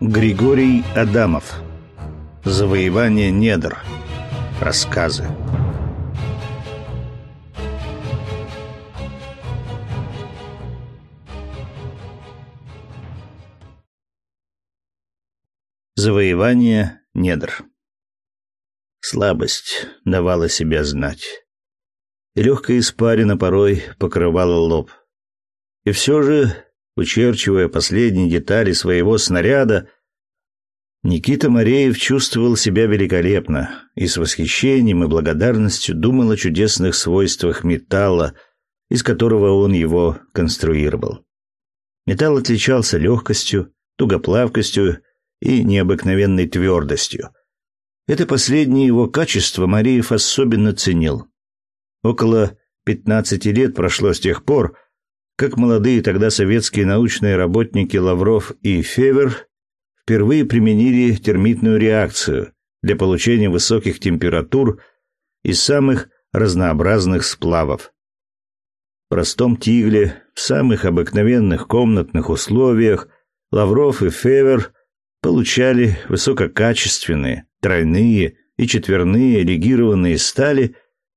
Григорий Адамов. Завоевание недр. Рассказы. Завоевание недр. Слабость давала себя знать. И легкая испарина порой покрывала лоб. И все же, вычерчивая последние детали своего снаряда, Никита Мореев чувствовал себя великолепно и с восхищением и благодарностью думал о чудесных свойствах металла, из которого он его конструировал. Металл отличался легкостью, тугоплавкостью и необыкновенной твердостью. Это последнее его качество Мариев особенно ценил. Около 15 лет прошло с тех пор, как молодые тогда советские научные работники Лавров и Февер впервые применили термитную реакцию для получения высоких температур из самых разнообразных сплавов. В простом тигле, в самых обыкновенных комнатных условиях Лавров и Февер получали высококачественные, тройные и четверные легированные стали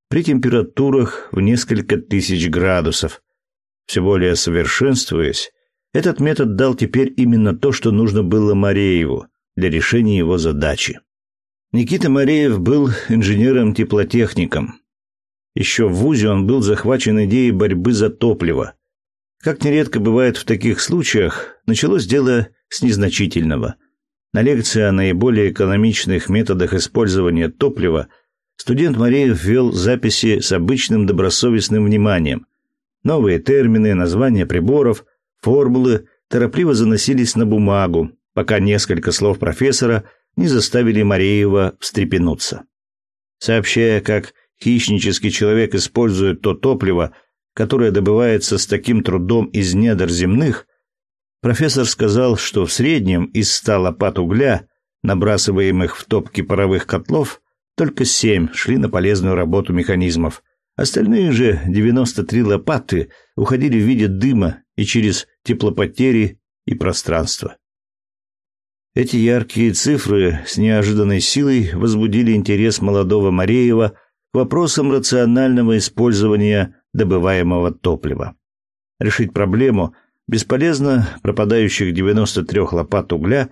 при температурах в несколько тысяч градусов. Все более совершенствуясь, этот метод дал теперь именно то, что нужно было Марееву для решения его задачи. Никита Мареев был инженером-теплотехником. Еще в ВУЗе он был захвачен идеей борьбы за топливо. Как нередко бывает в таких случаях, началось дело с незначительного – на лекции о наиболее экономичных методах использования топлива студент Мареев ввел записи с обычным добросовестным вниманием. Новые термины, названия приборов, формулы торопливо заносились на бумагу, пока несколько слов профессора не заставили Мареева встрепенуться. Сообщая, как хищнический человек использует то топливо, которое добывается с таким трудом из недр земных, Профессор сказал, что в среднем из ста лопат угля, набрасываемых в топки паровых котлов, только семь шли на полезную работу механизмов. Остальные же 93 лопаты уходили в виде дыма и через теплопотери и пространство. Эти яркие цифры с неожиданной силой возбудили интерес молодого Мареева к вопросам рационального использования добываемого топлива. Решить проблему – бесполезно пропадающих 93 лопат угля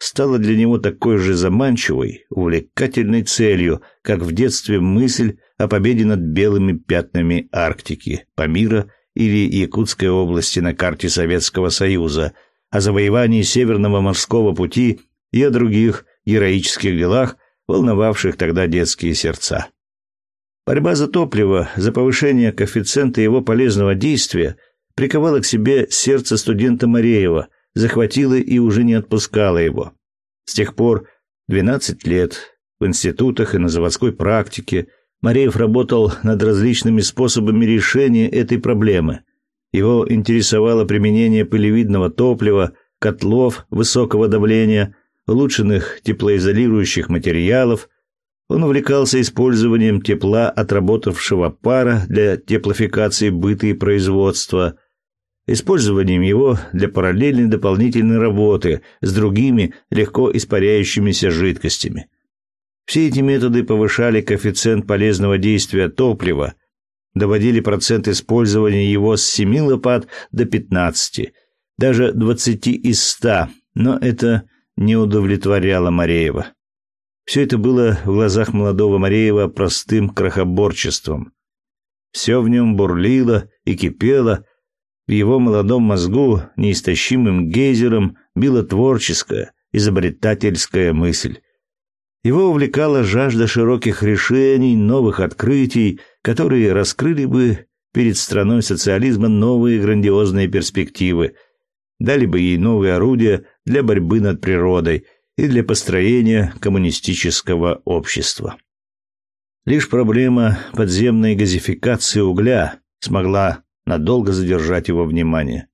стала для него такой же заманчивой, увлекательной целью, как в детстве мысль о победе над белыми пятнами Арктики, Памира или Якутской области на карте Советского Союза, о завоевании Северного морского пути и о других героических делах, волновавших тогда детские сердца. Борьба за топливо, за повышение коэффициента его полезного действия – приковала к себе сердце студента Мареева, захватила и уже не отпускала его. С тех пор 12 лет в институтах и на заводской практике Мареев работал над различными способами решения этой проблемы. Его интересовало применение пылевидного топлива, котлов высокого давления, улучшенных теплоизолирующих материалов. Он увлекался использованием тепла отработавшего пара для теплофикации быта и производства – использованием его для параллельной дополнительной работы с другими легко испаряющимися жидкостями. Все эти методы повышали коэффициент полезного действия топлива, доводили процент использования его с 7 лопат до 15, даже 20 из 100, но это не удовлетворяло Мареева. Все это было в глазах молодого Мареева простым крохоборчеством. Все в нем бурлило и кипело, в его молодом мозгу неистощимым гейзером била творческая, изобретательская мысль. Его увлекала жажда широких решений, новых открытий, которые раскрыли бы перед страной социализма новые грандиозные перспективы, дали бы ей новые орудия для борьбы над природой и для построения коммунистического общества. Лишь проблема подземной газификации угля смогла надолго задержать его внимание.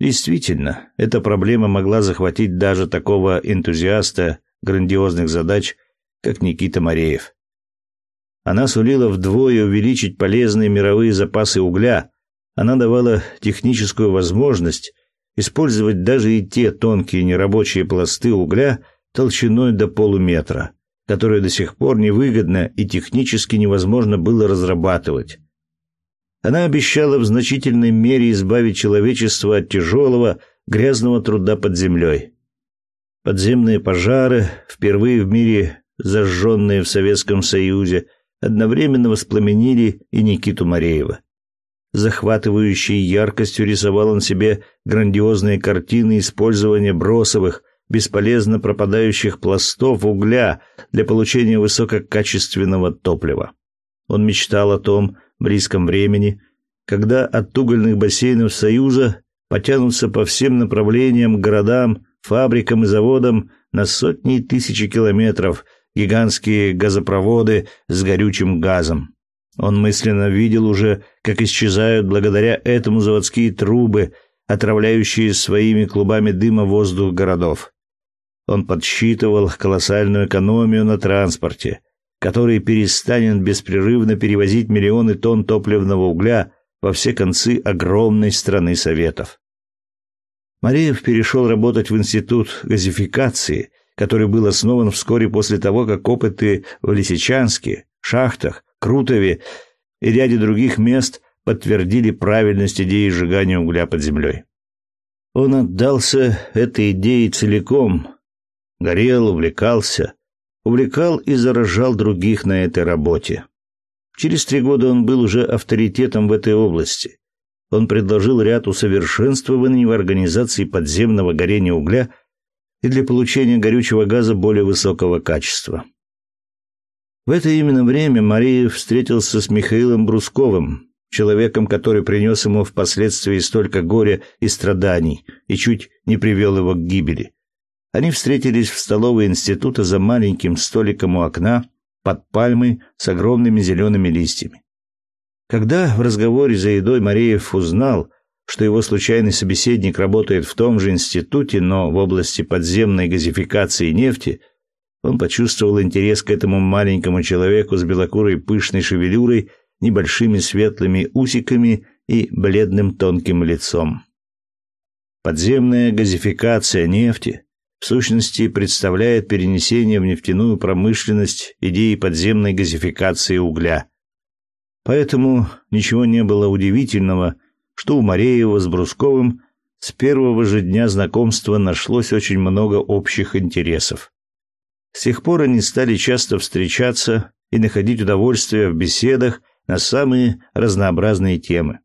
Действительно, эта проблема могла захватить даже такого энтузиаста грандиозных задач, как Никита Мареев. Она сулила вдвое увеличить полезные мировые запасы угля, она давала техническую возможность использовать даже и те тонкие нерабочие пласты угля толщиной до полуметра, которые до сих пор невыгодно и технически невозможно было разрабатывать. Она обещала в значительной мере избавить человечество от тяжелого, грязного труда под землей. Подземные пожары, впервые в мире зажженные в Советском Союзе, одновременно воспламенили и Никиту Мареева. Захватывающей яркостью рисовал он себе грандиозные картины использования бросовых, бесполезно пропадающих пластов угля для получения высококачественного топлива. Он мечтал о том близком времени, когда от угольных бассейнов Союза потянутся по всем направлениям городам, фабрикам и заводам на сотни и тысячи километров гигантские газопроводы с горючим газом. Он мысленно видел уже, как исчезают благодаря этому заводские трубы, отравляющие своими клубами дыма воздух городов. Он подсчитывал колоссальную экономию на транспорте, который перестанет беспрерывно перевозить миллионы тонн топливного угля во все концы огромной страны Советов. Мареев перешел работать в институт газификации, который был основан вскоре после того, как опыты в Лисичанске, шахтах, Крутове и ряде других мест подтвердили правильность идеи сжигания угля под землей. Он отдался этой идее целиком, горел, увлекался, увлекал и заражал других на этой работе. Через три года он был уже авторитетом в этой области. Он предложил ряд усовершенствований в организации подземного горения угля и для получения горючего газа более высокого качества. В это именно время Мария встретился с Михаилом Брусковым, человеком, который принес ему впоследствии столько горя и страданий и чуть не привел его к гибели. Они встретились в столовой института за маленьким столиком у окна под пальмой с огромными зелеными листьями. Когда в разговоре за едой Мареев узнал, что его случайный собеседник работает в том же институте, но в области подземной газификации нефти, он почувствовал интерес к этому маленькому человеку с белокурой пышной шевелюрой, небольшими светлыми усиками и бледным тонким лицом. Подземная газификация нефти в сущности представляет перенесение в нефтяную промышленность идеи подземной газификации угля. Поэтому ничего не было удивительного, что у Мареева с Брусковым с первого же дня знакомства нашлось очень много общих интересов. С тех пор они стали часто встречаться и находить удовольствие в беседах на самые разнообразные темы.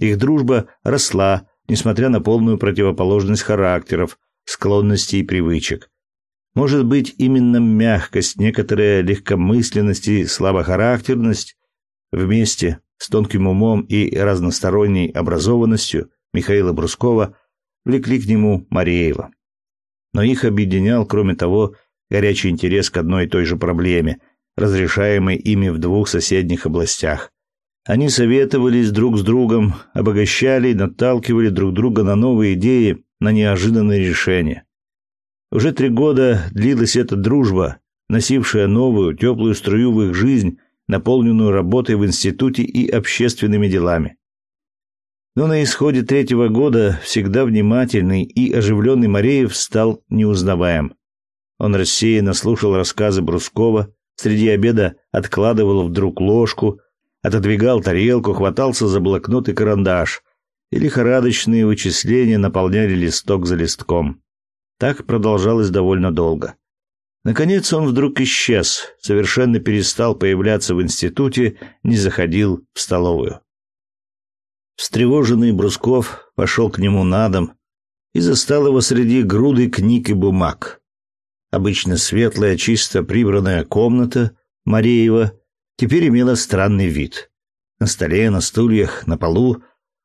Их дружба росла, несмотря на полную противоположность характеров, склонностей и привычек. Может быть, именно мягкость, некоторая легкомысленность и слабохарактерность вместе с тонким умом и разносторонней образованностью Михаила Брускова влекли к нему Мареева. Но их объединял, кроме того, горячий интерес к одной и той же проблеме, разрешаемой ими в двух соседних областях. Они советовались друг с другом, обогащали и наталкивали друг друга на новые идеи, на неожиданные решения. Уже три года длилась эта дружба, носившая новую, теплую струю в их жизнь, наполненную работой в институте и общественными делами. Но на исходе третьего года всегда внимательный и оживленный Мареев стал неузнаваем. Он рассеянно слушал рассказы Брускова, среди обеда откладывал вдруг ложку, отодвигал тарелку, хватался за блокнот и карандаш — и лихорадочные вычисления наполняли листок за листком. Так продолжалось довольно долго. Наконец он вдруг исчез, совершенно перестал появляться в институте, не заходил в столовую. Встревоженный Брусков пошел к нему на дом и застал его среди груды книг и бумаг. Обычно светлая, чисто прибранная комната Мареева теперь имела странный вид. На столе, на стульях, на полу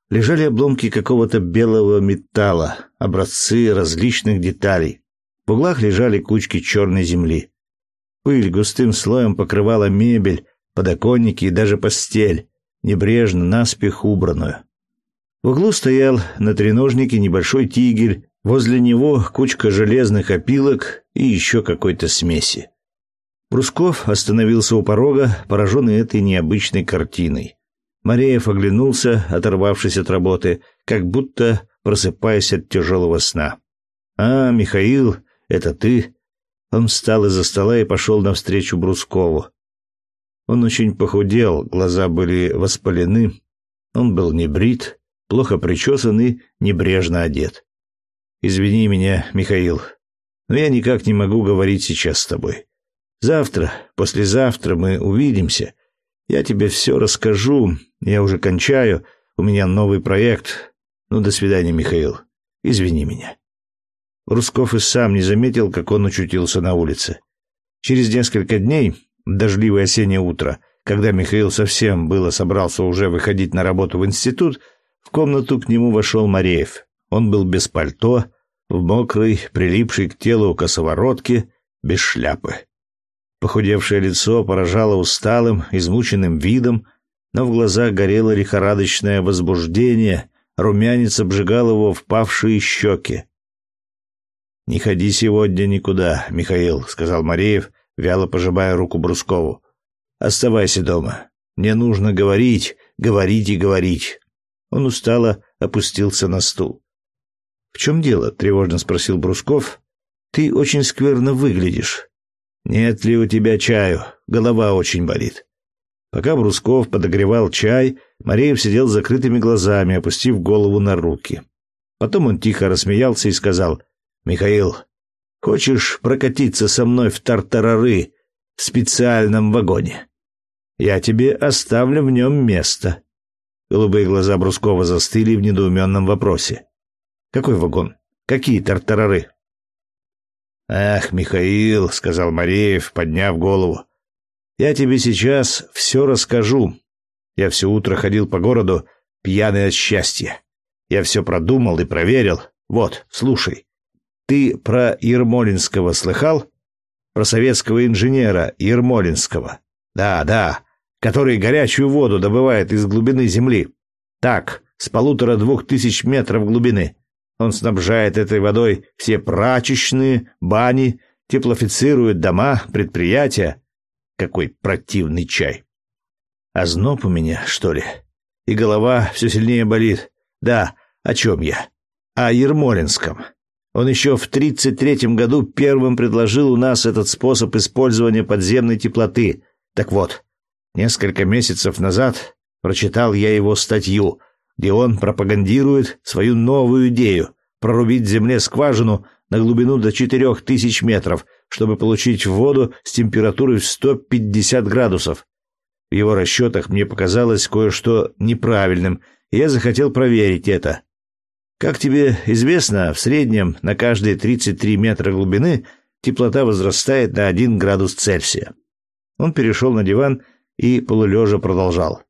лежали обломки какого-то белого металла, образцы различных деталей. В углах лежали кучки черной земли. Пыль густым слоем покрывала мебель, подоконники и даже постель, небрежно наспех убранную. В углу стоял на треножнике небольшой тигель, возле него кучка железных опилок и еще какой-то смеси. Брусков остановился у порога, пораженный этой необычной картиной. Мареев оглянулся, оторвавшись от работы, как будто просыпаясь от тяжелого сна. «А, Михаил, это ты?» Он встал из-за стола и пошел навстречу Брускову. Он очень похудел, глаза были воспалены, он был небрит, плохо причесан и небрежно одет. «Извини меня, Михаил, но я никак не могу говорить сейчас с тобой. Завтра, послезавтра мы увидимся. Я тебе все расскажу. Я уже кончаю. У меня новый проект. Ну, до свидания, Михаил. Извини меня. Русков и сам не заметил, как он очутился на улице. Через несколько дней, дождливое осеннее утро, когда Михаил совсем было собрался уже выходить на работу в институт, в комнату к нему вошел Мареев. Он был без пальто, в мокрой, прилипшей к телу косоворотке, без шляпы. Похудевшее лицо поражало усталым, измученным видом, но в глазах горело лихорадочное возбуждение, румянец обжигал его впавшие щеки. «Не ходи сегодня никуда, Михаил», — сказал Мареев, вяло пожимая руку Брускову. «Оставайся дома. Мне нужно говорить, говорить и говорить». Он устало опустился на стул. «В чем дело?» — тревожно спросил Брусков. «Ты очень скверно выглядишь. Нет ли у тебя чаю? Голова очень болит». Пока Брусков подогревал чай, Мареев сидел с закрытыми глазами, опустив голову на руки. Потом он тихо рассмеялся и сказал, Михаил, хочешь прокатиться со мной в тартарары в специальном вагоне? Я тебе оставлю в нем место. Голубые глаза Брускова застыли в недоуменном вопросе. Какой вагон? Какие тартарары? Ах, Михаил, сказал Мареев, подняв голову. Я тебе сейчас все расскажу. Я все утро ходил по городу, пьяный от счастья. Я все продумал и проверил. Вот, слушай. Ты про Ермолинского слыхал? Про советского инженера Ермолинского. Да, да, который горячую воду добывает из глубины земли. Так, с полутора-двух тысяч метров глубины. Он снабжает этой водой все прачечные, бани, теплофицирует дома, предприятия. Какой противный чай. А зноб у меня, что ли? И голова все сильнее болит. Да, о чем я? О Ермолинском. Он еще в 33 году первым предложил у нас этот способ использования подземной теплоты. Так вот, несколько месяцев назад прочитал я его статью, где он пропагандирует свою новую идею прорубить земле скважину на глубину до 4000 метров, чтобы получить воду с температурой в 150 градусов. В его расчетах мне показалось кое-что неправильным, и я захотел проверить это. Как тебе известно, в среднем на каждые 33 метра глубины теплота возрастает на 1 градус Цельсия. Он перешел на диван и полулежа продолжал.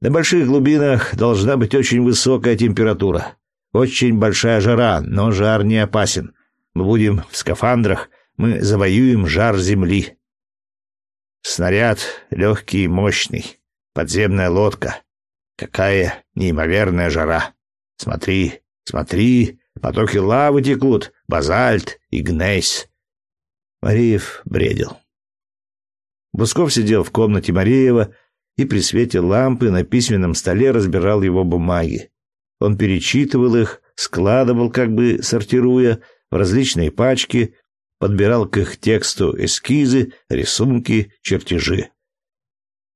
На больших глубинах должна быть очень высокая температура. Очень большая жара, но жар не опасен. Мы будем в скафандрах, мы завоюем жар земли. Снаряд легкий и мощный. Подземная лодка. Какая неимоверная жара. Смотри, Смотри, потоки лавы текут, базальт и гнейс. Мариев бредил. Бусков сидел в комнате Мареева и при свете лампы на письменном столе разбирал его бумаги. Он перечитывал их, складывал, как бы сортируя, в различные пачки, подбирал к их тексту эскизы, рисунки, чертежи.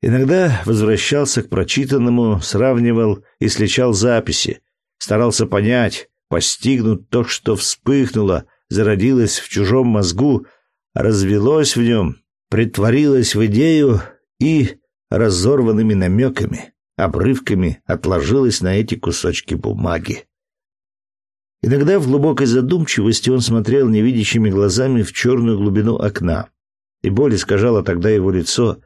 Иногда возвращался к прочитанному, сравнивал и сличал записи, старался понять, постигнуть то, что вспыхнуло, зародилось в чужом мозгу, развелось в нем, притворилось в идею и разорванными намеками, обрывками отложилось на эти кусочки бумаги. Иногда в глубокой задумчивости он смотрел невидящими глазами в черную глубину окна, и боль искажала тогда его лицо.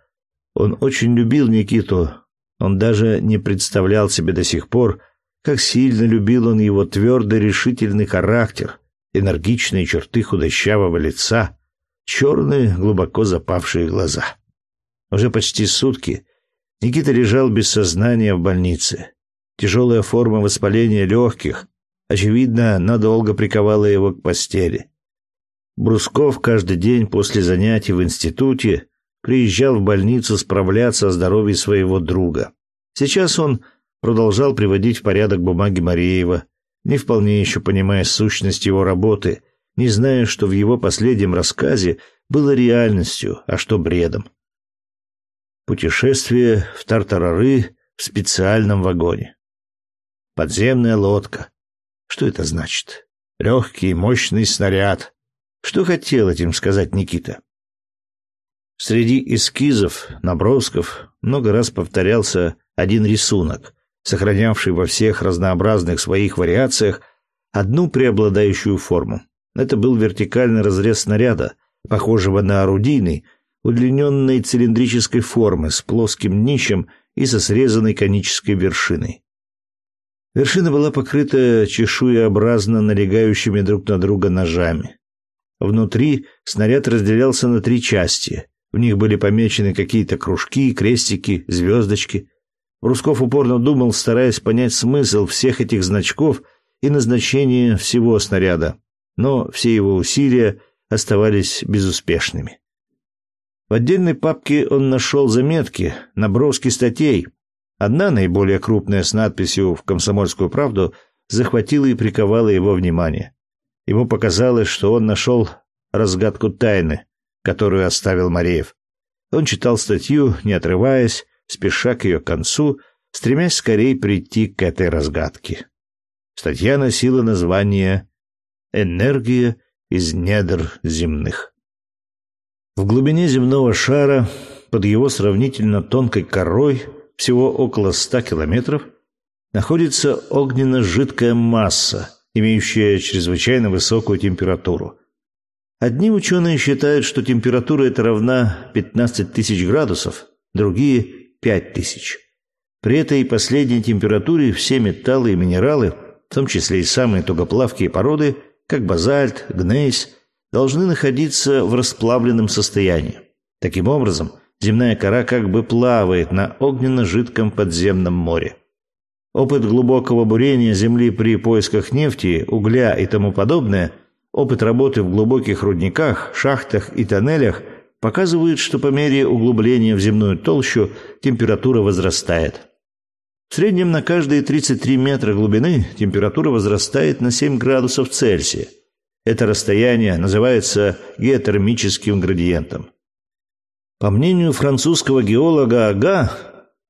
Он очень любил Никиту, он даже не представлял себе до сих пор, как сильно любил он его твердый решительный характер, энергичные черты худощавого лица, черные глубоко запавшие глаза. Уже почти сутки Никита лежал без сознания в больнице. Тяжелая форма воспаления легких, очевидно, надолго приковала его к постели. Брусков каждый день после занятий в институте приезжал в больницу справляться о здоровье своего друга. Сейчас он продолжал приводить в порядок бумаги Мареева, не вполне еще понимая сущность его работы, не зная, что в его последнем рассказе было реальностью, а что бредом. Путешествие в Тартарары в специальном вагоне. Подземная лодка. Что это значит? Легкий мощный снаряд. Что хотел этим сказать Никита? Среди эскизов, набросков много раз повторялся один рисунок, сохранявший во всех разнообразных своих вариациях одну преобладающую форму. Это был вертикальный разрез снаряда, похожего на орудийный, удлиненной цилиндрической формы с плоским днищем и со срезанной конической вершиной. Вершина была покрыта чешуеобразно налегающими друг на друга ножами. Внутри снаряд разделялся на три части. В них были помечены какие-то кружки, крестики, звездочки. Русков упорно думал, стараясь понять смысл всех этих значков и назначение всего снаряда, но все его усилия оставались безуспешными. В отдельной папке он нашел заметки, наброски статей. Одна, наиболее крупная, с надписью «В комсомольскую правду», захватила и приковала его внимание. Ему показалось, что он нашел разгадку тайны, которую оставил Мареев. Он читал статью, не отрываясь, спеша к ее концу, стремясь скорее прийти к этой разгадке. Статья носила название «Энергия из недр земных». В глубине земного шара, под его сравнительно тонкой корой, всего около ста километров, находится огненно-жидкая масса, имеющая чрезвычайно высокую температуру – Одни ученые считают, что температура эта равна 15 тысяч градусов, другие – 5 тысяч. При этой последней температуре все металлы и минералы, в том числе и самые тугоплавкие породы, как базальт, гнейс, должны находиться в расплавленном состоянии. Таким образом, земная кора как бы плавает на огненно-жидком подземном море. Опыт глубокого бурения Земли при поисках нефти, угля и тому подобное – Опыт работы в глубоких рудниках, шахтах и тоннелях показывает, что по мере углубления в земную толщу температура возрастает. В среднем на каждые 33 метра глубины температура возрастает на 7 градусов Цельсия. Это расстояние называется геотермическим градиентом. По мнению французского геолога Ага,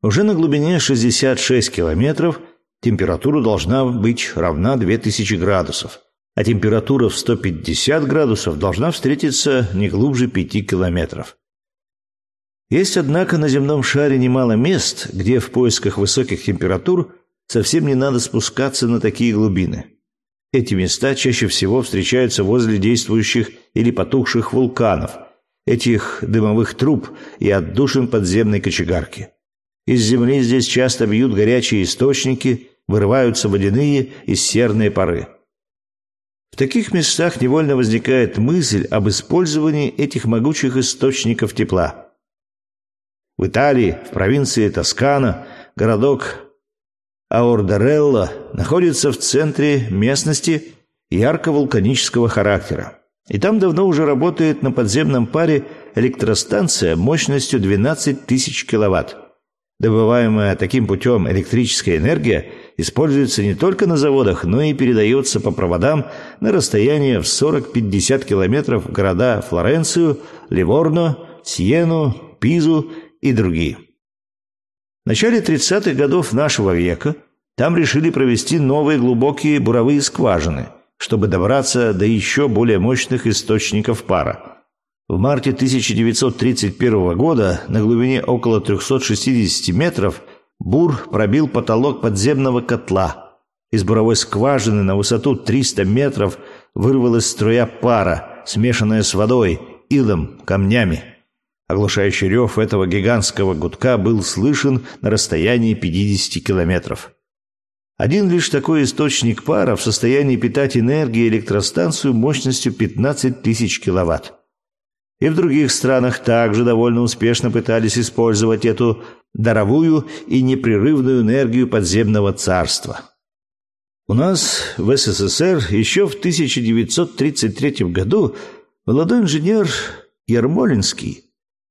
уже на глубине 66 километров температура должна быть равна 2000 градусов а температура в 150 градусов должна встретиться не глубже 5 километров. Есть, однако, на земном шаре немало мест, где в поисках высоких температур совсем не надо спускаться на такие глубины. Эти места чаще всего встречаются возле действующих или потухших вулканов, этих дымовых труб и отдушин подземной кочегарки. Из земли здесь часто бьют горячие источники, вырываются водяные и серные пары. В таких местах невольно возникает мысль об использовании этих могучих источников тепла. В Италии, в провинции Тоскана, городок Аордарелло находится в центре местности ярко-вулканического характера. И там давно уже работает на подземном паре электростанция мощностью 12 тысяч киловатт. Добываемая таким путем электрическая энергия – используется не только на заводах, но и передается по проводам на расстояние в 40-50 километров города Флоренцию, Ливорно, Сиену, Пизу и другие. В начале 30-х годов нашего века там решили провести новые глубокие буровые скважины, чтобы добраться до еще более мощных источников пара. В марте 1931 года на глубине около 360 метров – Бур пробил потолок подземного котла. Из буровой скважины на высоту 300 метров вырвалась струя пара, смешанная с водой, илом, камнями. Оглушающий рев этого гигантского гудка был слышен на расстоянии 50 километров. Один лишь такой источник пара в состоянии питать энергией электростанцию мощностью 15 тысяч киловатт. И в других странах также довольно успешно пытались использовать эту даровую и непрерывную энергию подземного царства. У нас в СССР еще в 1933 году молодой инженер Ермолинский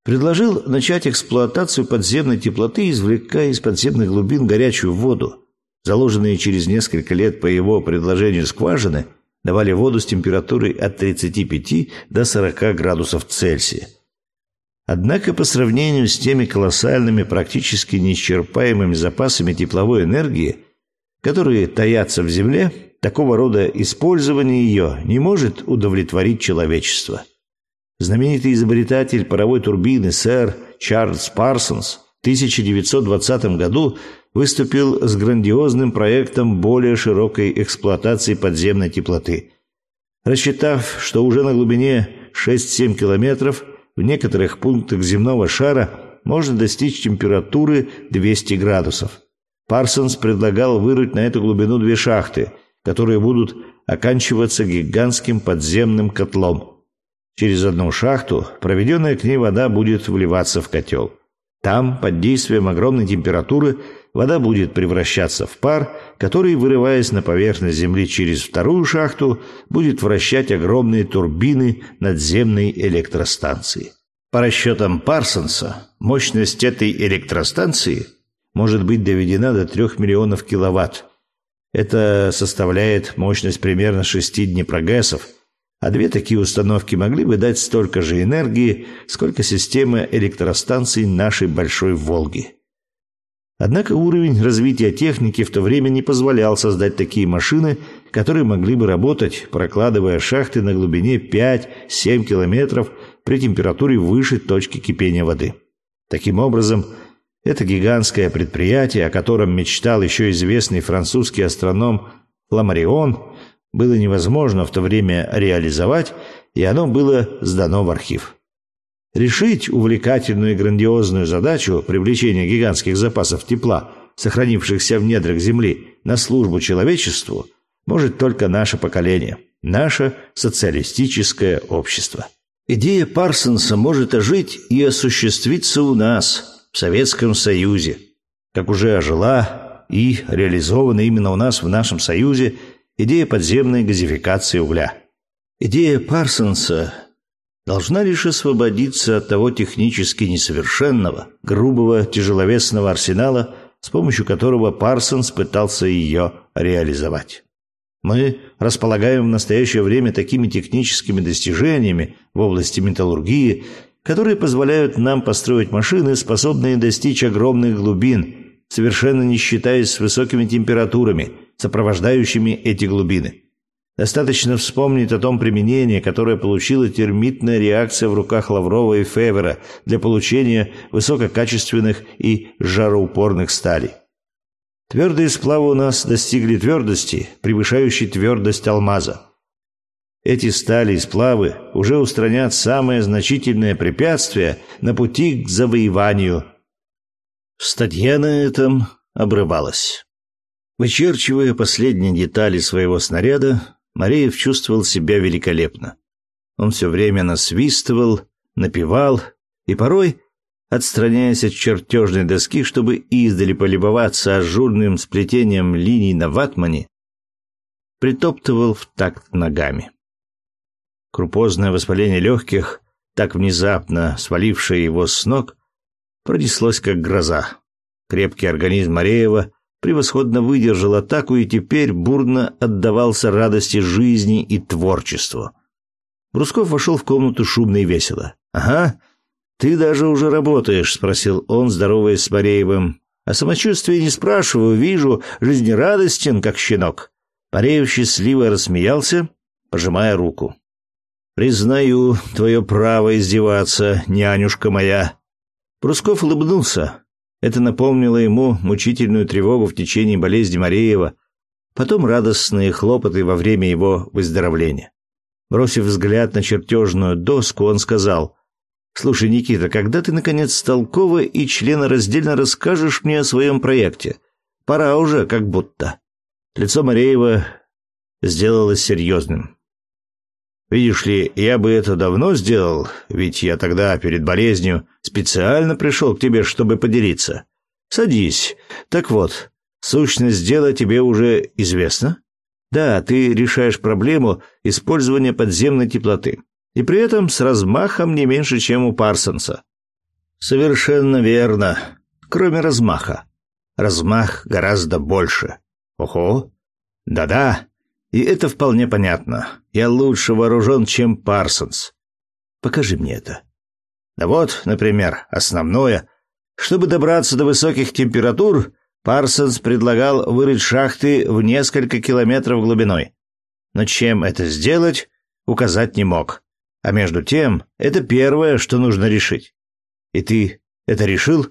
предложил начать эксплуатацию подземной теплоты, извлекая из подземных глубин горячую воду, заложенные через несколько лет по его предложению скважины, давали воду с температурой от 35 до 40 градусов Цельсия. Однако по сравнению с теми колоссальными, практически неисчерпаемыми запасами тепловой энергии, которые таятся в Земле, такого рода использование ее не может удовлетворить человечество. Знаменитый изобретатель паровой турбины сэр Чарльз Парсонс в 1920 году выступил с грандиозным проектом более широкой эксплуатации подземной теплоты. Рассчитав, что уже на глубине 6-7 километров в некоторых пунктах земного шара можно достичь температуры 200 градусов. Парсонс предлагал вырыть на эту глубину две шахты, которые будут оканчиваться гигантским подземным котлом. Через одну шахту проведенная к ней вода будет вливаться в котел. Там, под действием огромной температуры, вода будет превращаться в пар, который, вырываясь на поверхность Земли через вторую шахту, будет вращать огромные турбины надземной электростанции. По расчетам Парсонса, мощность этой электростанции может быть доведена до 3 миллионов киловатт. Это составляет мощность примерно 6 днепрогэсов, а две такие установки могли бы дать столько же энергии, сколько система электростанций нашей Большой Волги. Однако уровень развития техники в то время не позволял создать такие машины, которые могли бы работать, прокладывая шахты на глубине 5-7 километров при температуре выше точки кипения воды. Таким образом, это гигантское предприятие, о котором мечтал еще известный французский астроном Ламарион, было невозможно в то время реализовать, и оно было сдано в архив. Решить увлекательную и грандиозную задачу привлечения гигантских запасов тепла, сохранившихся в недрах Земли, на службу человечеству, может только наше поколение, наше социалистическое общество. Идея Парсонса может ожить и осуществиться у нас – в Советском Союзе, как уже ожила и реализована именно у нас в нашем Союзе идея подземной газификации угля. Идея Парсонса должна лишь освободиться от того технически несовершенного, грубого, тяжеловесного арсенала, с помощью которого Парсонс пытался ее реализовать. Мы располагаем в настоящее время такими техническими достижениями в области металлургии которые позволяют нам построить машины, способные достичь огромных глубин, совершенно не считаясь с высокими температурами, сопровождающими эти глубины. Достаточно вспомнить о том применении, которое получила термитная реакция в руках Лаврова и Февера для получения высококачественных и жароупорных сталей. Твердые сплавы у нас достигли твердости, превышающей твердость алмаза. Эти стали и сплавы уже устранят самое значительное препятствие на пути к завоеванию. Статья на этом обрывалась. Вычерчивая последние детали своего снаряда, Мареев чувствовал себя великолепно. Он все время насвистывал, напевал и порой, отстраняясь от чертежной доски, чтобы издали полюбоваться ажурным сплетением линий на ватмане, притоптывал в такт ногами. Крупозное воспаление легких, так внезапно свалившее его с ног, пронеслось как гроза. Крепкий организм Мареева превосходно выдержал атаку и теперь бурно отдавался радости жизни и творчеству. Брусков вошел в комнату шумно и весело. «Ага, ты даже уже работаешь», — спросил он, здороваясь с Мареевым. «О самочувствии не спрашиваю, вижу, жизнерадостен, как щенок». Мареев счастливо рассмеялся, пожимая руку. Признаю твое право издеваться, нянюшка моя. Брусков улыбнулся. Это напомнило ему мучительную тревогу в течение болезни Мареева, потом радостные хлопоты во время его выздоровления. Бросив взгляд на чертежную доску, он сказал: "Слушай, Никита, когда ты наконец толково и членораздельно расскажешь мне о своем проекте? Пора уже, как будто". Лицо Мареева сделалось серьезным. Видишь ли, я бы это давно сделал, ведь я тогда перед болезнью специально пришел к тебе, чтобы поделиться. Садись. Так вот, сущность дела тебе уже известна? Да, ты решаешь проблему использования подземной теплоты. И при этом с размахом не меньше, чем у Парсонса. Совершенно верно. Кроме размаха. Размах гораздо больше. Ого. Да-да. И это вполне понятно. Я лучше вооружен, чем Парсонс. Покажи мне это. Да вот, например, основное. Чтобы добраться до высоких температур, Парсонс предлагал вырыть шахты в несколько километров глубиной. Но чем это сделать, указать не мог. А между тем, это первое, что нужно решить. И ты это решил?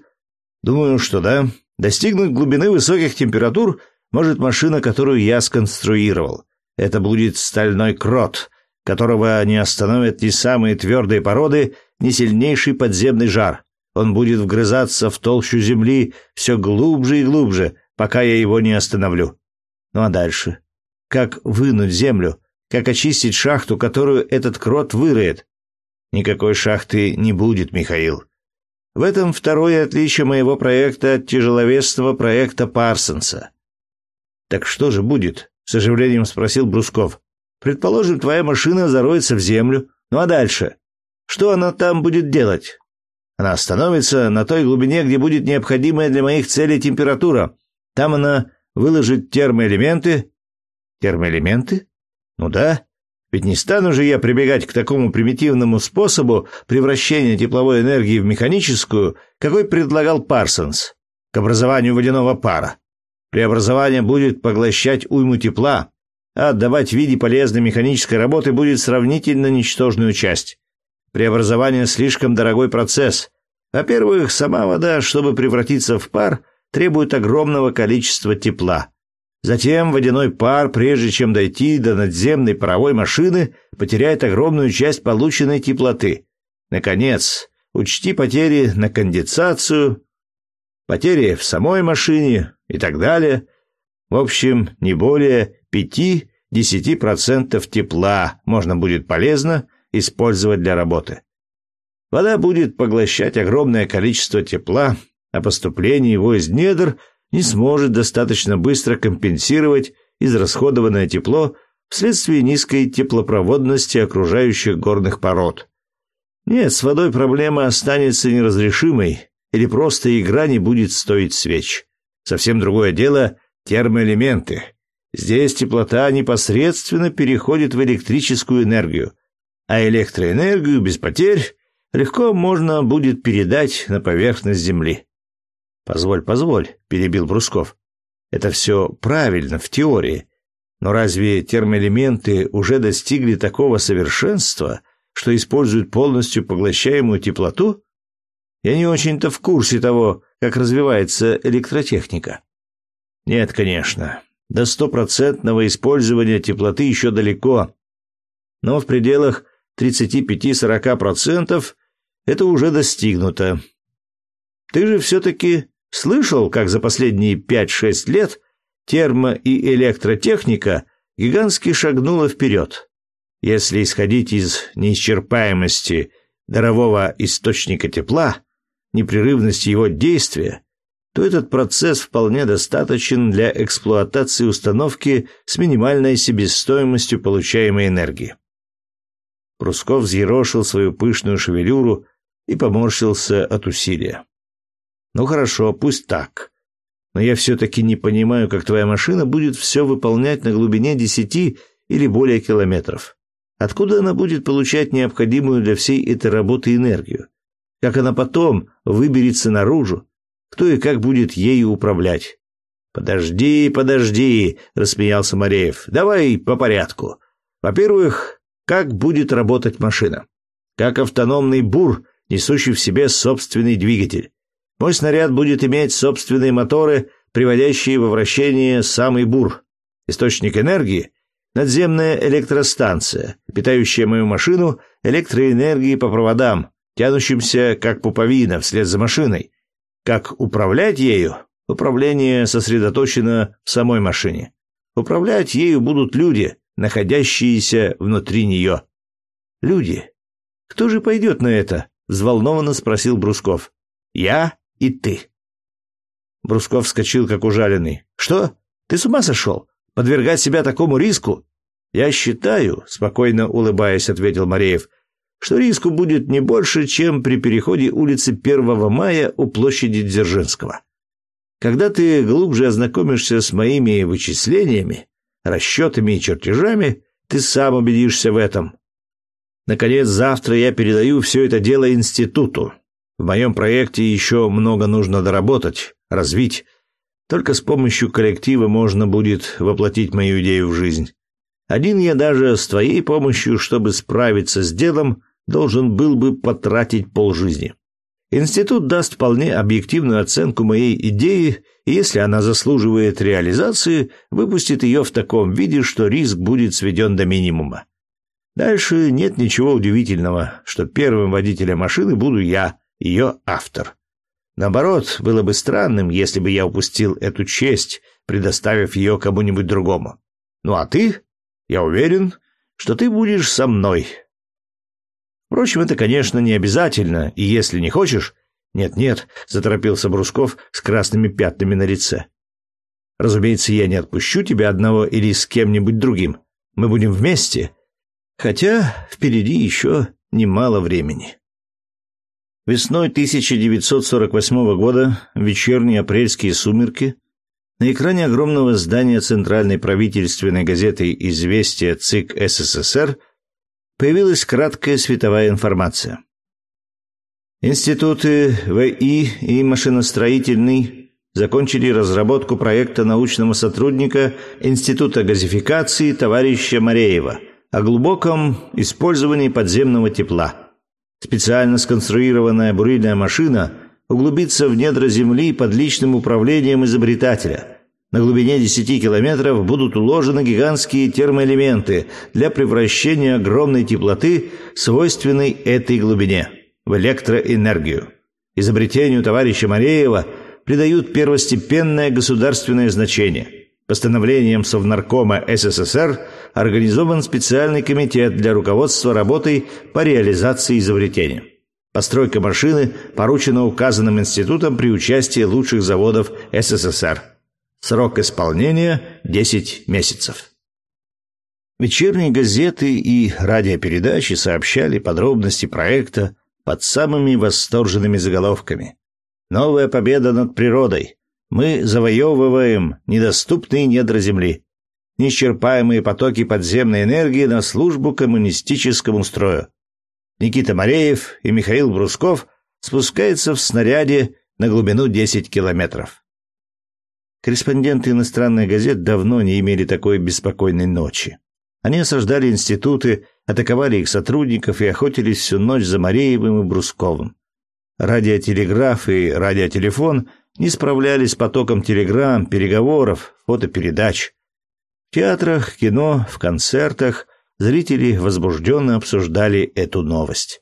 Думаю, что да. Достигнуть глубины высоких температур может машина, которую я сконструировал. Это будет стальной крот, которого не остановят ни самые твердые породы, ни сильнейший подземный жар. Он будет вгрызаться в толщу земли все глубже и глубже, пока я его не остановлю. Ну а дальше? Как вынуть землю? Как очистить шахту, которую этот крот выроет? Никакой шахты не будет, Михаил. В этом второе отличие моего проекта от тяжеловесного проекта Парсонса. Так что же будет? С оживлением спросил Брусков. Предположим, твоя машина зароется в землю. Ну а дальше? Что она там будет делать? Она остановится на той глубине, где будет необходимая для моих целей температура. Там она выложит термоэлементы. Термоэлементы? Ну да. Ведь не стану же я прибегать к такому примитивному способу превращения тепловой энергии в механическую, какой предлагал Парсонс, к образованию водяного пара. Преобразование будет поглощать уйму тепла, а отдавать в виде полезной механической работы будет сравнительно ничтожную часть. Преобразование слишком дорогой процесс. Во-первых, сама вода, чтобы превратиться в пар, требует огромного количества тепла. Затем водяной пар, прежде чем дойти до надземной паровой машины, потеряет огромную часть полученной теплоты. Наконец, учти потери на конденсацию, потери в самой машине и так далее. В общем, не более 5-10% тепла можно будет полезно использовать для работы. Вода будет поглощать огромное количество тепла, а поступление его из недр – не сможет достаточно быстро компенсировать израсходованное тепло вследствие низкой теплопроводности окружающих горных пород. Нет, с водой проблема останется неразрешимой, или просто игра не будет стоить свеч. Совсем другое дело – термоэлементы. Здесь теплота непосредственно переходит в электрическую энергию, а электроэнергию без потерь легко можно будет передать на поверхность Земли. Позволь, позволь, перебил Брусков. Это все правильно в теории, но разве термоэлементы уже достигли такого совершенства, что используют полностью поглощаемую теплоту? Я не очень-то в курсе того, как развивается электротехника. Нет, конечно. До стопроцентного использования теплоты еще далеко. Но в пределах 35-40% это уже достигнуто. Ты же все-таки Слышал, как за последние 5-6 лет термо- и электротехника гигантски шагнула вперед. Если исходить из неисчерпаемости дарового источника тепла, непрерывности его действия, то этот процесс вполне достаточен для эксплуатации установки с минимальной себестоимостью получаемой энергии. Прусков взъерошил свою пышную шевелюру и поморщился от усилия. Ну хорошо, пусть так. Но я все-таки не понимаю, как твоя машина будет все выполнять на глубине десяти или более километров. Откуда она будет получать необходимую для всей этой работы энергию? Как она потом выберется наружу? Кто и как будет ею управлять? Подожди, подожди, рассмеялся Мареев. Давай по порядку. Во-первых, как будет работать машина? Как автономный бур, несущий в себе собственный двигатель. Мой снаряд будет иметь собственные моторы, приводящие во вращение самый бур. Источник энергии — надземная электростанция, питающая мою машину электроэнергией по проводам, тянущимся как пуповина вслед за машиной. Как управлять ею? Управление сосредоточено в самой машине. Управлять ею будут люди, находящиеся внутри нее. Люди. Кто же пойдет на это? взволнованно спросил Брусков. Я и ты. Брусков вскочил, как ужаленный. «Что? Ты с ума сошел? Подвергать себя такому риску?» «Я считаю», — спокойно улыбаясь, ответил Мареев, «что риску будет не больше, чем при переходе улицы 1 мая у площади Дзержинского». Когда ты глубже ознакомишься с моими вычислениями, расчетами и чертежами, ты сам убедишься в этом. Наконец, завтра я передаю все это дело институту. В моем проекте еще много нужно доработать, развить. Только с помощью коллектива можно будет воплотить мою идею в жизнь. Один я даже с твоей помощью, чтобы справиться с делом, должен был бы потратить полжизни. Институт даст вполне объективную оценку моей идеи, и если она заслуживает реализации, выпустит ее в таком виде, что риск будет сведен до минимума. Дальше нет ничего удивительного, что первым водителем машины буду я, ее автор. Наоборот, было бы странным, если бы я упустил эту честь, предоставив ее кому-нибудь другому. Ну а ты, я уверен, что ты будешь со мной. Впрочем, это, конечно, не обязательно, и если не хочешь... Нет-нет, заторопился Брусков с красными пятнами на лице. Разумеется, я не отпущу тебя одного или с кем-нибудь другим. Мы будем вместе, Хотя впереди еще немало времени. Весной 1948 года, вечерние апрельские сумерки, на экране огромного здания Центральной правительственной газеты «Известия ЦИК СССР» появилась краткая световая информация. Институты ВИ и машиностроительный закончили разработку проекта научного сотрудника Института газификации товарища Мареева – о глубоком использовании подземного тепла. Специально сконструированная бурильная машина углубится в недра Земли под личным управлением изобретателя. На глубине 10 километров будут уложены гигантские термоэлементы для превращения огромной теплоты, свойственной этой глубине, в электроэнергию. Изобретению товарища Мареева придают первостепенное государственное значение – Постановлением Совнаркома СССР организован специальный комитет для руководства работой по реализации изобретения. Постройка машины поручена указанным институтом при участии лучших заводов СССР. Срок исполнения 10 месяцев. Вечерние газеты и радиопередачи сообщали подробности проекта под самыми восторженными заголовками. Новая победа над природой. Мы завоевываем недоступные недра Земли, неисчерпаемые потоки подземной энергии на службу коммунистическому строю. Никита Мореев и Михаил Брусков спускаются в снаряде на глубину 10 километров. Корреспонденты иностранных газет давно не имели такой беспокойной ночи. Они осаждали институты, атаковали их сотрудников и охотились всю ночь за Мореевым и Брусковым. Радиотелеграф и радиотелефон – не справлялись с потоком телеграмм, переговоров, фотопередач. В театрах, кино, в концертах зрители возбужденно обсуждали эту новость.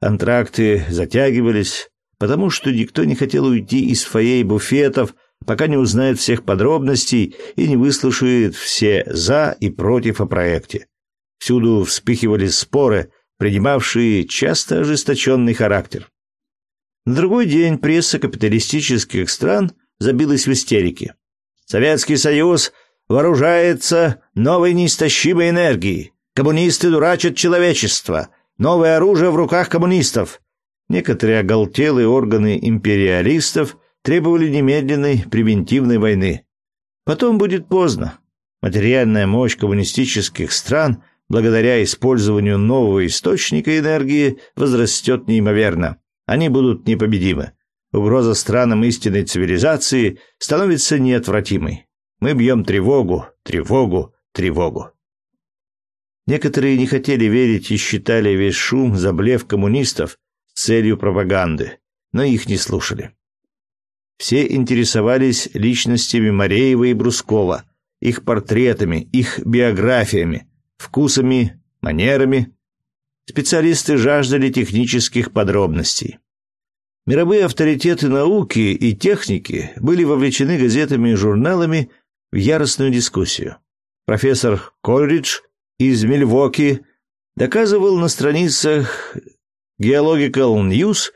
Контракты затягивались, потому что никто не хотел уйти из фойе буфетов, пока не узнает всех подробностей и не выслушает все «за» и «против» о проекте. Всюду вспыхивали споры, принимавшие часто ожесточенный характер. На другой день пресса капиталистических стран забилась в истерике. Советский Союз вооружается новой неистощимой энергией. Коммунисты дурачат человечество. Новое оружие в руках коммунистов. Некоторые оголтелые органы империалистов требовали немедленной превентивной войны. Потом будет поздно. Материальная мощь коммунистических стран благодаря использованию нового источника энергии возрастет неимоверно. Они будут непобедимы. Угроза странам истинной цивилизации становится неотвратимой. Мы бьем тревогу, тревогу, тревогу. Некоторые не хотели верить и считали весь шум за коммунистов с целью пропаганды, но их не слушали. Все интересовались личностями Мареева и Брускова, их портретами, их биографиями, вкусами, манерами, Специалисты жаждали технических подробностей. Мировые авторитеты науки и техники были вовлечены газетами и журналами в яростную дискуссию. Профессор Колридж из Мильвоки доказывал на страницах Geological News,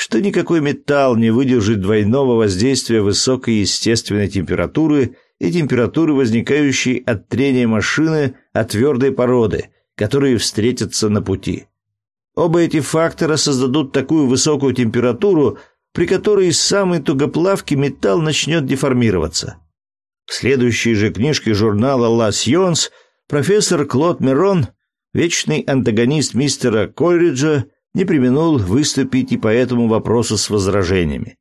что никакой металл не выдержит двойного воздействия высокой естественной температуры и температуры, возникающей от трения машины от твердой породы – которые встретятся на пути. Оба эти фактора создадут такую высокую температуру, при которой из самой тугоплавки металл начнет деформироваться. В следующей же книжке журнала «Ла Сьонс» профессор Клод Мерон, вечный антагонист мистера Кольриджа, не применул выступить и по этому вопросу с возражениями.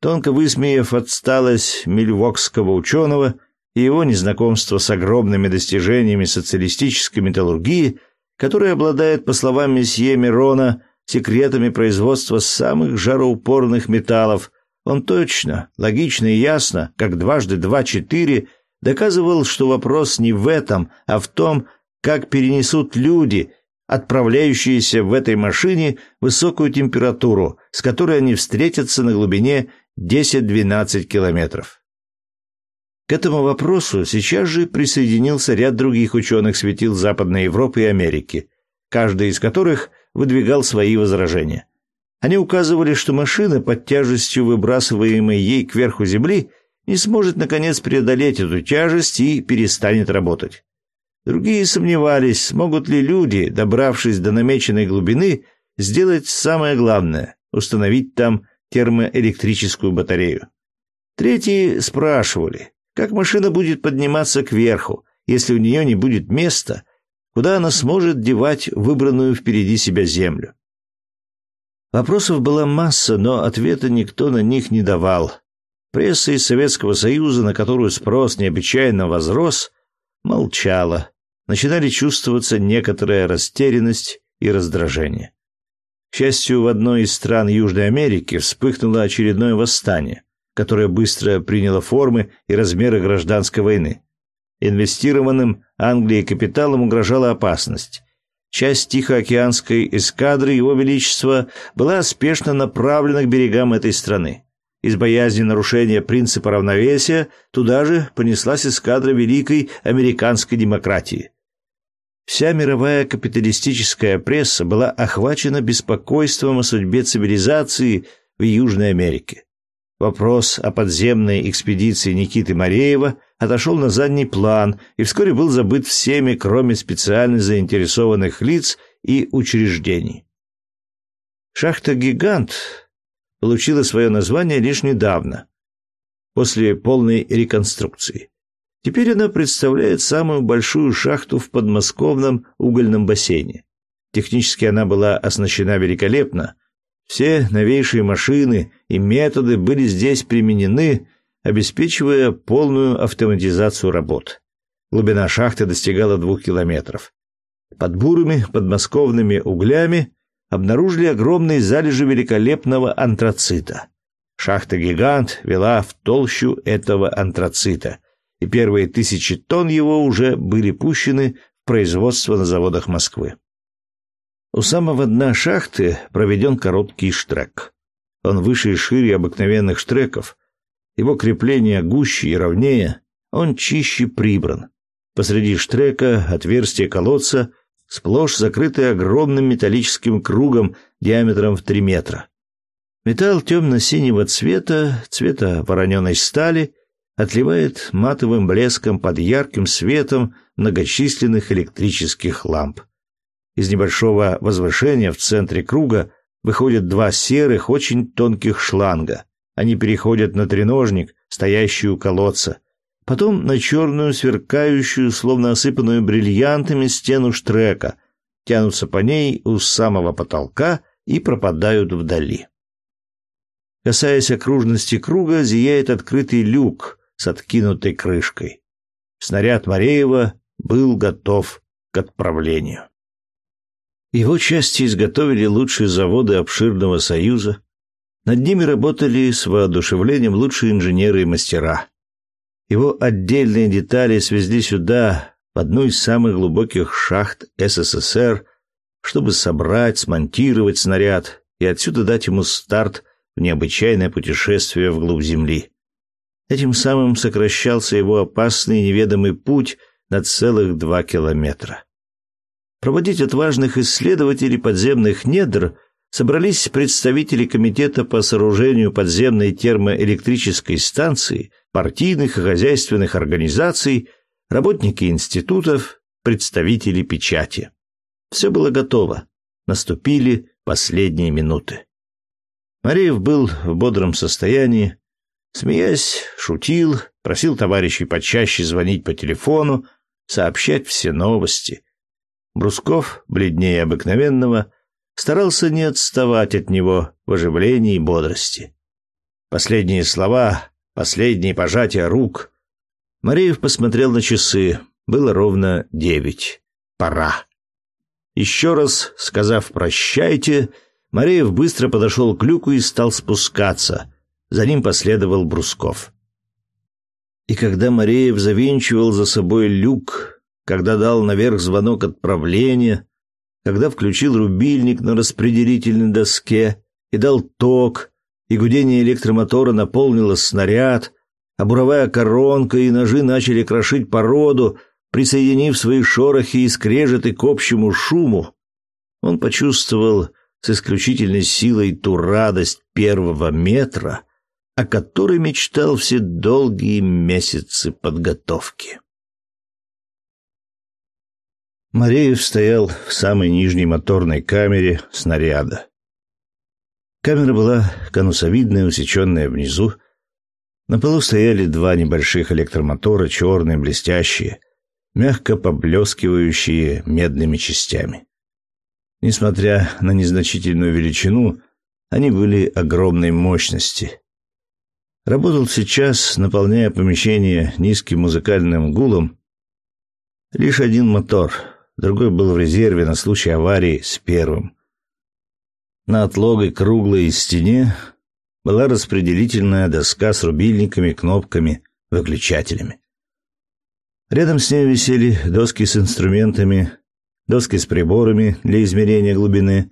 Тонко высмеяв отсталость мильвокского ученого и его незнакомство с огромными достижениями социалистической металлургии, которая обладает, по словам месье Мирона, секретами производства самых жароупорных металлов, он точно, логично и ясно, как дважды два четыре, доказывал, что вопрос не в этом, а в том, как перенесут люди, отправляющиеся в этой машине, высокую температуру, с которой они встретятся на глубине 10-12 километров. К этому вопросу сейчас же присоединился ряд других ученых светил Западной Европы и Америки, каждый из которых выдвигал свои возражения. Они указывали, что машина под тяжестью выбрасываемой ей кверху земли не сможет наконец преодолеть эту тяжесть и перестанет работать. Другие сомневались, смогут ли люди, добравшись до намеченной глубины, сделать самое главное установить там термоэлектрическую батарею. Третьи спрашивали, как машина будет подниматься кверху, если у нее не будет места, куда она сможет девать выбранную впереди себя землю. Вопросов была масса, но ответа никто на них не давал. Пресса из Советского Союза, на которую спрос необычайно возрос, молчала. Начинали чувствоваться некоторая растерянность и раздражение. К счастью, в одной из стран Южной Америки вспыхнуло очередное восстание, которое быстро приняло формы и размеры гражданской войны. Инвестированным Англией капиталом угрожала опасность. Часть Тихоокеанской эскадры Его Величества была спешно направлена к берегам этой страны. Из боязни нарушения принципа равновесия туда же понеслась эскадра великой американской демократии. Вся мировая капиталистическая пресса была охвачена беспокойством о судьбе цивилизации в Южной Америке. Вопрос о подземной экспедиции Никиты Мареева отошел на задний план и вскоре был забыт всеми, кроме специально заинтересованных лиц и учреждений. Шахта «Гигант» получила свое название лишь недавно, после полной реконструкции. Теперь она представляет самую большую шахту в подмосковном угольном бассейне. Технически она была оснащена великолепно. Все новейшие машины и методы были здесь применены, обеспечивая полную автоматизацию работ. Глубина шахты достигала двух километров. Под бурыми подмосковными углями обнаружили огромные залежи великолепного антрацита. Шахта-гигант вела в толщу этого антрацита – и первые тысячи тонн его уже были пущены в производство на заводах Москвы. У самого дна шахты проведен короткий штрек. Он выше и шире обыкновенных штреков. Его крепление гуще и ровнее, он чище прибран. Посреди штрека отверстие колодца сплошь закрытое огромным металлическим кругом диаметром в три метра. Металл темно-синего цвета, цвета вороненой стали, отливает матовым блеском под ярким светом многочисленных электрических ламп. Из небольшого возвышения в центре круга выходят два серых, очень тонких шланга. Они переходят на треножник, стоящий у колодца, потом на черную, сверкающую, словно осыпанную бриллиантами стену штрека, тянутся по ней у самого потолка и пропадают вдали. Касаясь окружности круга, зияет открытый люк, с откинутой крышкой. Снаряд Мареева был готов к отправлению. Его части изготовили лучшие заводы обширного союза. Над ними работали с воодушевлением лучшие инженеры и мастера. Его отдельные детали свезли сюда, в одну из самых глубоких шахт СССР, чтобы собрать, смонтировать снаряд и отсюда дать ему старт в необычайное путешествие вглубь Земли. Этим самым сокращался его опасный неведомый путь на целых два километра. Проводить отважных исследователей подземных недр собрались представители Комитета по сооружению подземной термоэлектрической станции, партийных и хозяйственных организаций, работники институтов, представители печати. Все было готово. Наступили последние минуты. Мареев был в бодром состоянии, смеясь, шутил, просил товарищей почаще звонить по телефону, сообщать все новости. Брусков, бледнее обыкновенного, старался не отставать от него в оживлении и бодрости. Последние слова, последние пожатия рук. Мареев посмотрел на часы. Было ровно девять. Пора. Еще раз сказав «прощайте», Мареев быстро подошел к люку и стал спускаться. За ним последовал Брусков. И когда Мареев завинчивал за собой люк, когда дал наверх звонок отправления, когда включил рубильник на распределительной доске и дал ток, и гудение электромотора наполнило снаряд, а буровая коронка и ножи начали крошить породу, присоединив свои шорохи и скрежеты к общему шуму, он почувствовал с исключительной силой ту радость первого метра, о которой мечтал все долгие месяцы подготовки. Мареев стоял в самой нижней моторной камере снаряда. Камера была конусовидная, усеченная внизу. На полу стояли два небольших электромотора, черные, блестящие, мягко поблескивающие медными частями. Несмотря на незначительную величину, они были огромной мощности. Работал сейчас, наполняя помещение низким музыкальным гулом, лишь один мотор, другой был в резерве на случай аварии с первым. На отлогой круглой стене была распределительная доска с рубильниками, кнопками, выключателями. Рядом с ней висели доски с инструментами, доски с приборами для измерения глубины,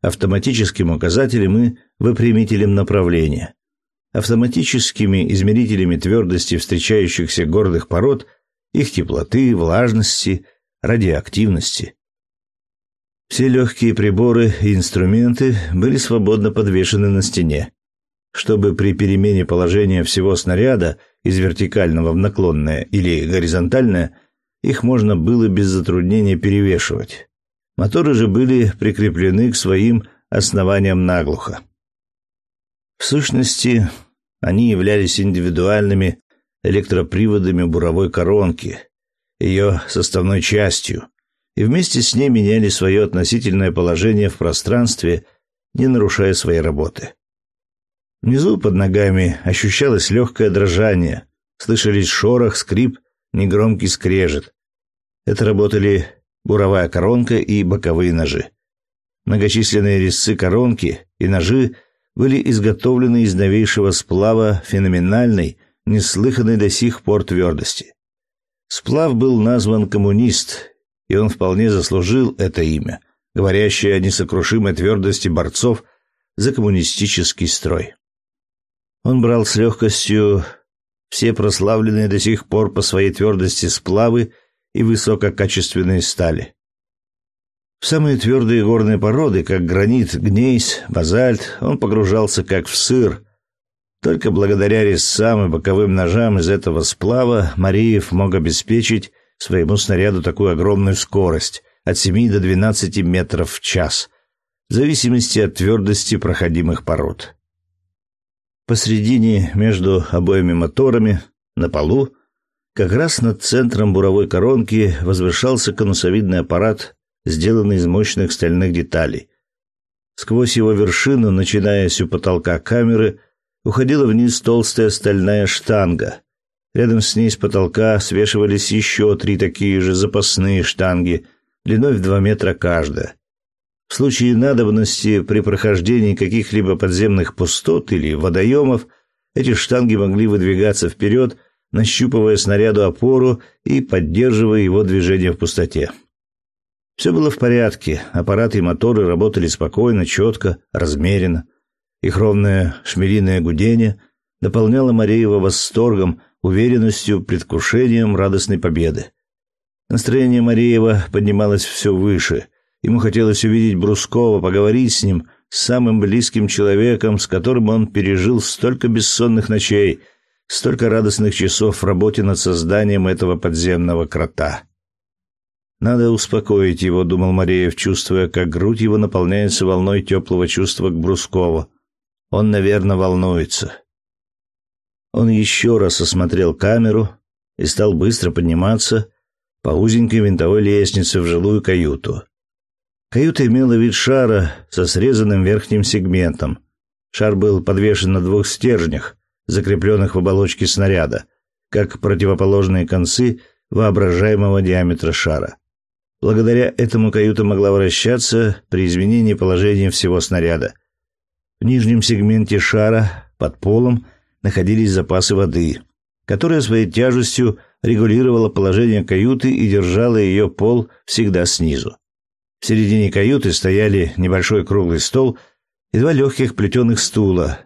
автоматическим указателем и выпрямителем направления, автоматическими измерителями твердости встречающихся горных пород, их теплоты, влажности, радиоактивности. Все легкие приборы и инструменты были свободно подвешены на стене, чтобы при перемене положения всего снаряда из вертикального в наклонное или горизонтальное – их можно было без затруднения перевешивать. Моторы же были прикреплены к своим основаниям наглухо. В сущности, они являлись индивидуальными электроприводами буровой коронки, ее составной частью, и вместе с ней меняли свое относительное положение в пространстве, не нарушая своей работы. Внизу под ногами ощущалось легкое дрожание, слышались шорох, скрип — негромкий скрежет. Это работали буровая коронка и боковые ножи. Многочисленные резцы коронки и ножи были изготовлены из новейшего сплава феноменальной, неслыханной до сих пор твердости. Сплав был назван «коммунист», и он вполне заслужил это имя, говорящее о несокрушимой твердости борцов за коммунистический строй. Он брал с легкостью все прославленные до сих пор по своей твердости сплавы и высококачественные стали. В самые твердые горные породы, как гранит, гнейс, базальт, он погружался как в сыр. Только благодаря резцам и боковым ножам из этого сплава Мариев мог обеспечить своему снаряду такую огромную скорость от 7 до 12 метров в час, в зависимости от твердости проходимых пород. Посредине между обоими моторами, на полу, как раз над центром буровой коронки возвышался конусовидный аппарат, сделанный из мощных стальных деталей. Сквозь его вершину, начинаясь у потолка камеры, уходила вниз толстая стальная штанга. Рядом с ней с потолка свешивались еще три такие же запасные штанги, длиной в два метра каждая. В случае надобности при прохождении каких-либо подземных пустот или водоемов эти штанги могли выдвигаться вперед, нащупывая снаряду опору и поддерживая его движение в пустоте. Все было в порядке, аппараты и моторы работали спокойно, четко, размеренно. Их ровное шмелиное гудение наполняло Мареева восторгом, уверенностью, предвкушением радостной победы. Настроение Мареева поднималось все выше — Ему хотелось увидеть Брускова, поговорить с ним, с самым близким человеком, с которым он пережил столько бессонных ночей, столько радостных часов в работе над созданием этого подземного крота. Надо успокоить его, думал Мареев, чувствуя, как грудь его наполняется волной теплого чувства к Брускову. Он, наверное, волнуется. Он еще раз осмотрел камеру и стал быстро подниматься по узенькой винтовой лестнице в жилую каюту. Каюта имела вид шара со срезанным верхним сегментом. Шар был подвешен на двух стержнях, закрепленных в оболочке снаряда, как противоположные концы воображаемого диаметра шара. Благодаря этому каюта могла вращаться при изменении положения всего снаряда. В нижнем сегменте шара под полом находились запасы воды, которая своей тяжестью регулировала положение каюты и держала ее пол всегда снизу. В середине каюты стояли небольшой круглый стол и два легких плетеных стула.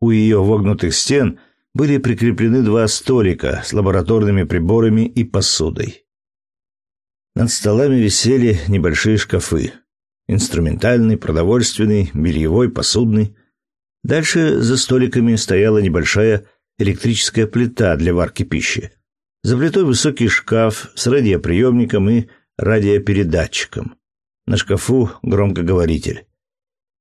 У ее вогнутых стен были прикреплены два столика с лабораторными приборами и посудой. Над столами висели небольшие шкафы. Инструментальный, продовольственный, бельевой, посудный. Дальше за столиками стояла небольшая электрическая плита для варки пищи. За плитой высокий шкаф с радиоприемником и радиопередатчиком. На шкафу громкоговоритель.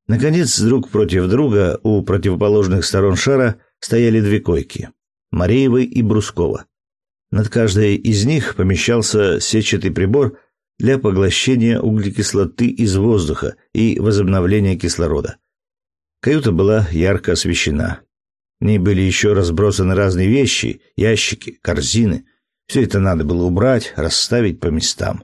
Наконец, друг против друга у противоположных сторон шара стояли две койки — Мареевой и Брускова. Над каждой из них помещался сетчатый прибор для поглощения углекислоты из воздуха и возобновления кислорода. Каюта была ярко освещена. В ней были еще разбросаны разные вещи, ящики, корзины. Все это надо было убрать, расставить по местам.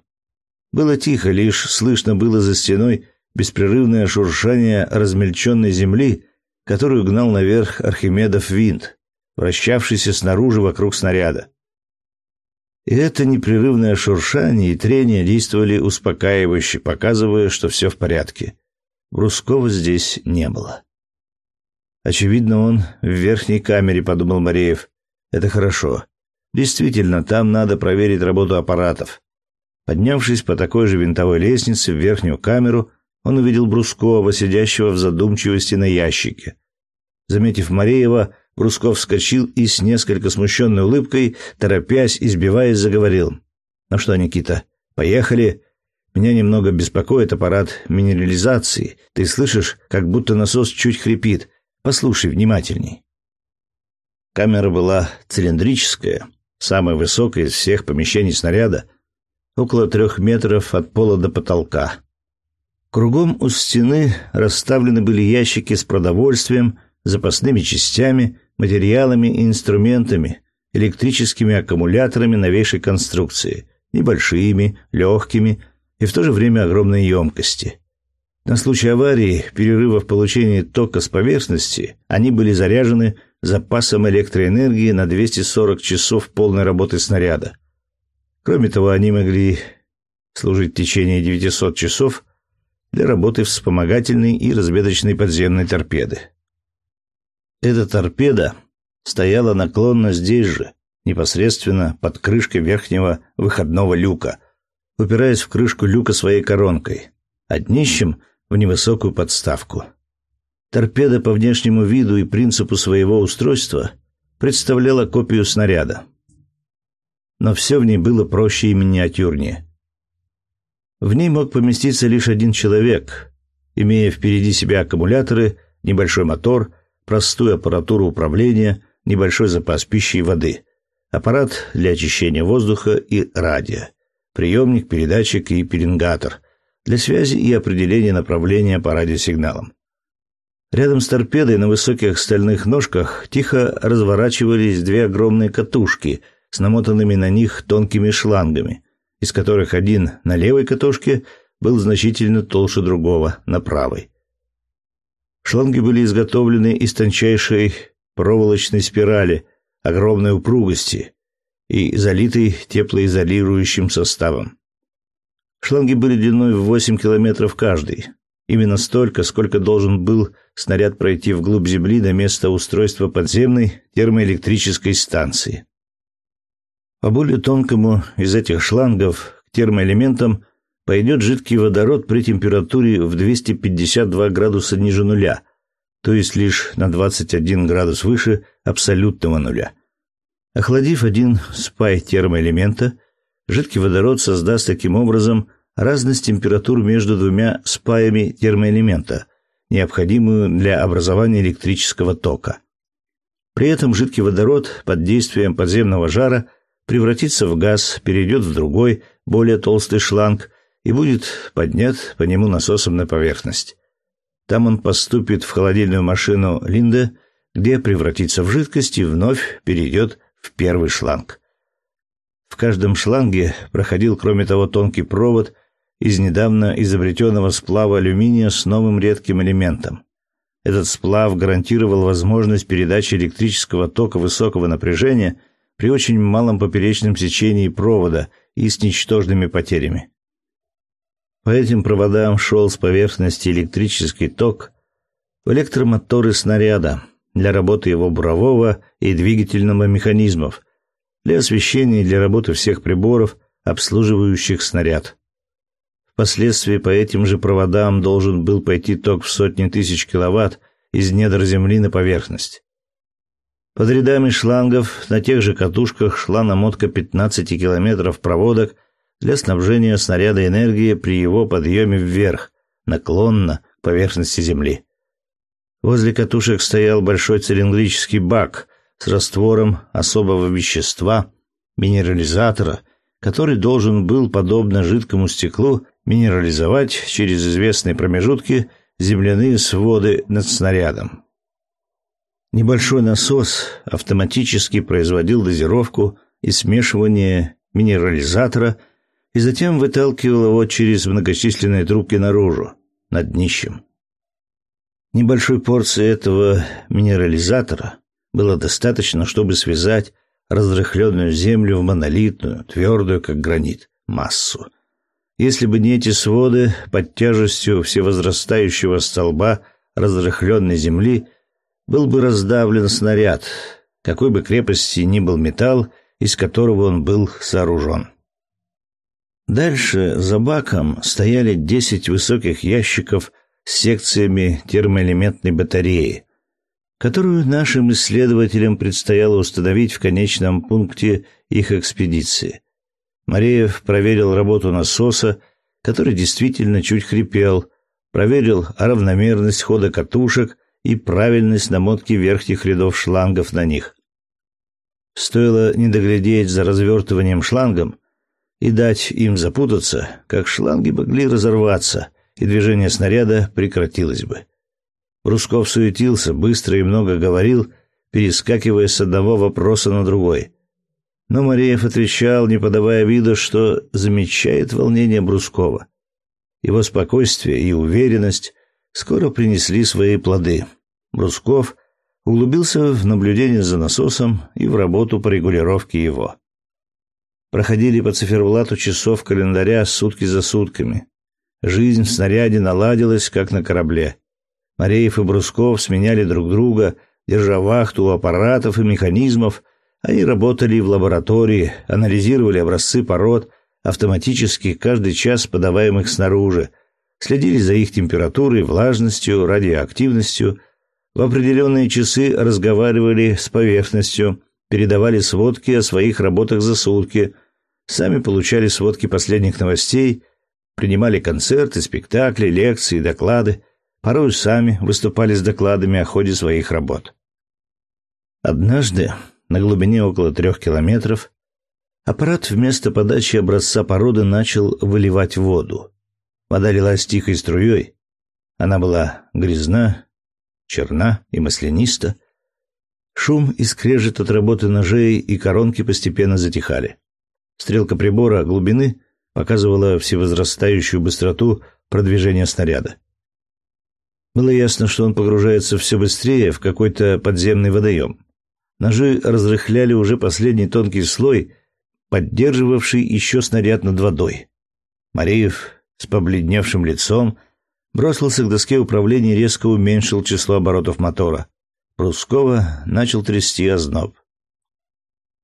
Было тихо, лишь слышно было за стеной беспрерывное шуршание размельченной земли, которую гнал наверх Архимедов винт, вращавшийся снаружи вокруг снаряда. И это непрерывное шуршание и трение действовали успокаивающе, показывая, что все в порядке. Брускова здесь не было. Очевидно, он в верхней камере, подумал Мареев. Это хорошо. Действительно, там надо проверить работу аппаратов. Поднявшись по такой же винтовой лестнице в верхнюю камеру, он увидел Брускова, сидящего в задумчивости на ящике. Заметив Мареева, Брусков вскочил и с несколько смущенной улыбкой, торопясь, избиваясь, заговорил. «Ну что, Никита, поехали? Меня немного беспокоит аппарат минерализации. Ты слышишь, как будто насос чуть хрипит. Послушай внимательней». Камера была цилиндрическая, самая высокая из всех помещений снаряда, около трех метров от пола до потолка. Кругом у стены расставлены были ящики с продовольствием, запасными частями, материалами и инструментами, электрическими аккумуляторами новейшей конструкции, небольшими, легкими и в то же время огромной емкости. На случай аварии, перерыва в получении тока с поверхности, они были заряжены запасом электроэнергии на 240 часов полной работы снаряда. Кроме того, они могли служить в течение 900 часов для работы вспомогательной и разведочной подземной торпеды. Эта торпеда стояла наклонно здесь же, непосредственно под крышкой верхнего выходного люка, упираясь в крышку люка своей коронкой, а днищем в невысокую подставку. Торпеда по внешнему виду и принципу своего устройства представляла копию снаряда. Но все в ней было проще и миниатюрнее. В ней мог поместиться лишь один человек, имея впереди себя аккумуляторы, небольшой мотор — простую аппаратуру управления, небольшой запас пищи и воды, аппарат для очищения воздуха и радио, приемник, передатчик и пеленгатор для связи и определения направления по радиосигналам. Рядом с торпедой на высоких стальных ножках тихо разворачивались две огромные катушки с намотанными на них тонкими шлангами, из которых один на левой катушке был значительно толще другого на правой. Шланги были изготовлены из тончайшей проволочной спирали огромной упругости и залиты теплоизолирующим составом. Шланги были длиной в 8 километров каждый, именно столько, сколько должен был снаряд пройти вглубь Земли до места устройства подземной термоэлектрической станции. По более тонкому из этих шлангов к термоэлементам пойдет жидкий водород при температуре в 252 градуса ниже нуля, то есть лишь на 21 градус выше абсолютного нуля. Охладив один спай термоэлемента, жидкий водород создаст таким образом разность температур между двумя спаями термоэлемента, необходимую для образования электрического тока. При этом жидкий водород под действием подземного жара превратится в газ, перейдет в другой, более толстый шланг и будет поднят по нему насосом на поверхность. Там он поступит в холодильную машину Линде, где превратится в жидкость и вновь перейдет в первый шланг. В каждом шланге проходил, кроме того, тонкий провод из недавно изобретенного сплава алюминия с новым редким элементом. Этот сплав гарантировал возможность передачи электрического тока высокого напряжения при очень малом поперечном сечении провода и с ничтожными потерями. По этим проводам шел с поверхности электрический ток в электромоторы снаряда для работы его бурового и двигательного механизмов, для освещения и для работы всех приборов, обслуживающих снаряд. Впоследствии по этим же проводам должен был пойти ток в сотни тысяч киловатт из недр земли на поверхность. Под рядами шлангов на тех же катушках шла намотка 15 километров проводок для снабжения снаряда энергии при его подъеме вверх, наклонно к поверхности Земли. Возле катушек стоял большой цилиндрический бак с раствором особого вещества, минерализатора, который должен был, подобно жидкому стеклу, минерализовать через известные промежутки земляные своды над снарядом. Небольшой насос автоматически производил дозировку и смешивание минерализатора и затем выталкивал его через многочисленные трубки наружу, над днищем. Небольшой порции этого минерализатора было достаточно, чтобы связать разрыхленную землю в монолитную, твердую, как гранит, массу – если бы не эти своды под тяжестью всевозрастающего столба разрыхленной земли, был бы раздавлен снаряд, какой бы крепости ни был металл, из которого он был сооружен. Дальше за баком стояли десять высоких ящиков с секциями термоэлементной батареи, которую нашим исследователям предстояло установить в конечном пункте их экспедиции – Мареев проверил работу насоса, который действительно чуть хрипел, проверил равномерность хода катушек и правильность намотки верхних рядов шлангов на них. Стоило не доглядеть за развертыванием шлангом и дать им запутаться, как шланги могли разорваться, и движение снаряда прекратилось бы. Брусков суетился, быстро и много говорил, перескакивая с одного вопроса на другой. Но Мареев отвечал, не подавая вида, что замечает волнение Брускова. Его спокойствие и уверенность скоро принесли свои плоды. Брусков углубился в наблюдение за насосом и в работу по регулировке его. Проходили по циферблату часов календаря сутки за сутками. Жизнь в снаряде наладилась, как на корабле. Мареев и Брусков сменяли друг друга, держа вахту у аппаратов и механизмов, они работали в лаборатории, анализировали образцы пород, автоматически каждый час подаваемых снаружи, следили за их температурой, влажностью, радиоактивностью, в определенные часы разговаривали с поверхностью, передавали сводки о своих работах за сутки, сами получали сводки последних новостей, принимали концерты, спектакли, лекции, доклады, порой сами выступали с докладами о ходе своих работ. Однажды на глубине около трех километров, аппарат вместо подачи образца породы начал выливать воду. Вода лилась тихой струей. Она была грязна, черна и масляниста. Шум и скрежет от работы ножей и коронки постепенно затихали. Стрелка прибора глубины показывала всевозрастающую быстроту продвижения снаряда. Было ясно, что он погружается все быстрее в какой-то подземный водоем. Ножи разрыхляли уже последний тонкий слой, поддерживавший еще снаряд над водой. Мареев с побледневшим лицом бросился к доске управления и резко уменьшил число оборотов мотора. Прускова начал трясти озноб.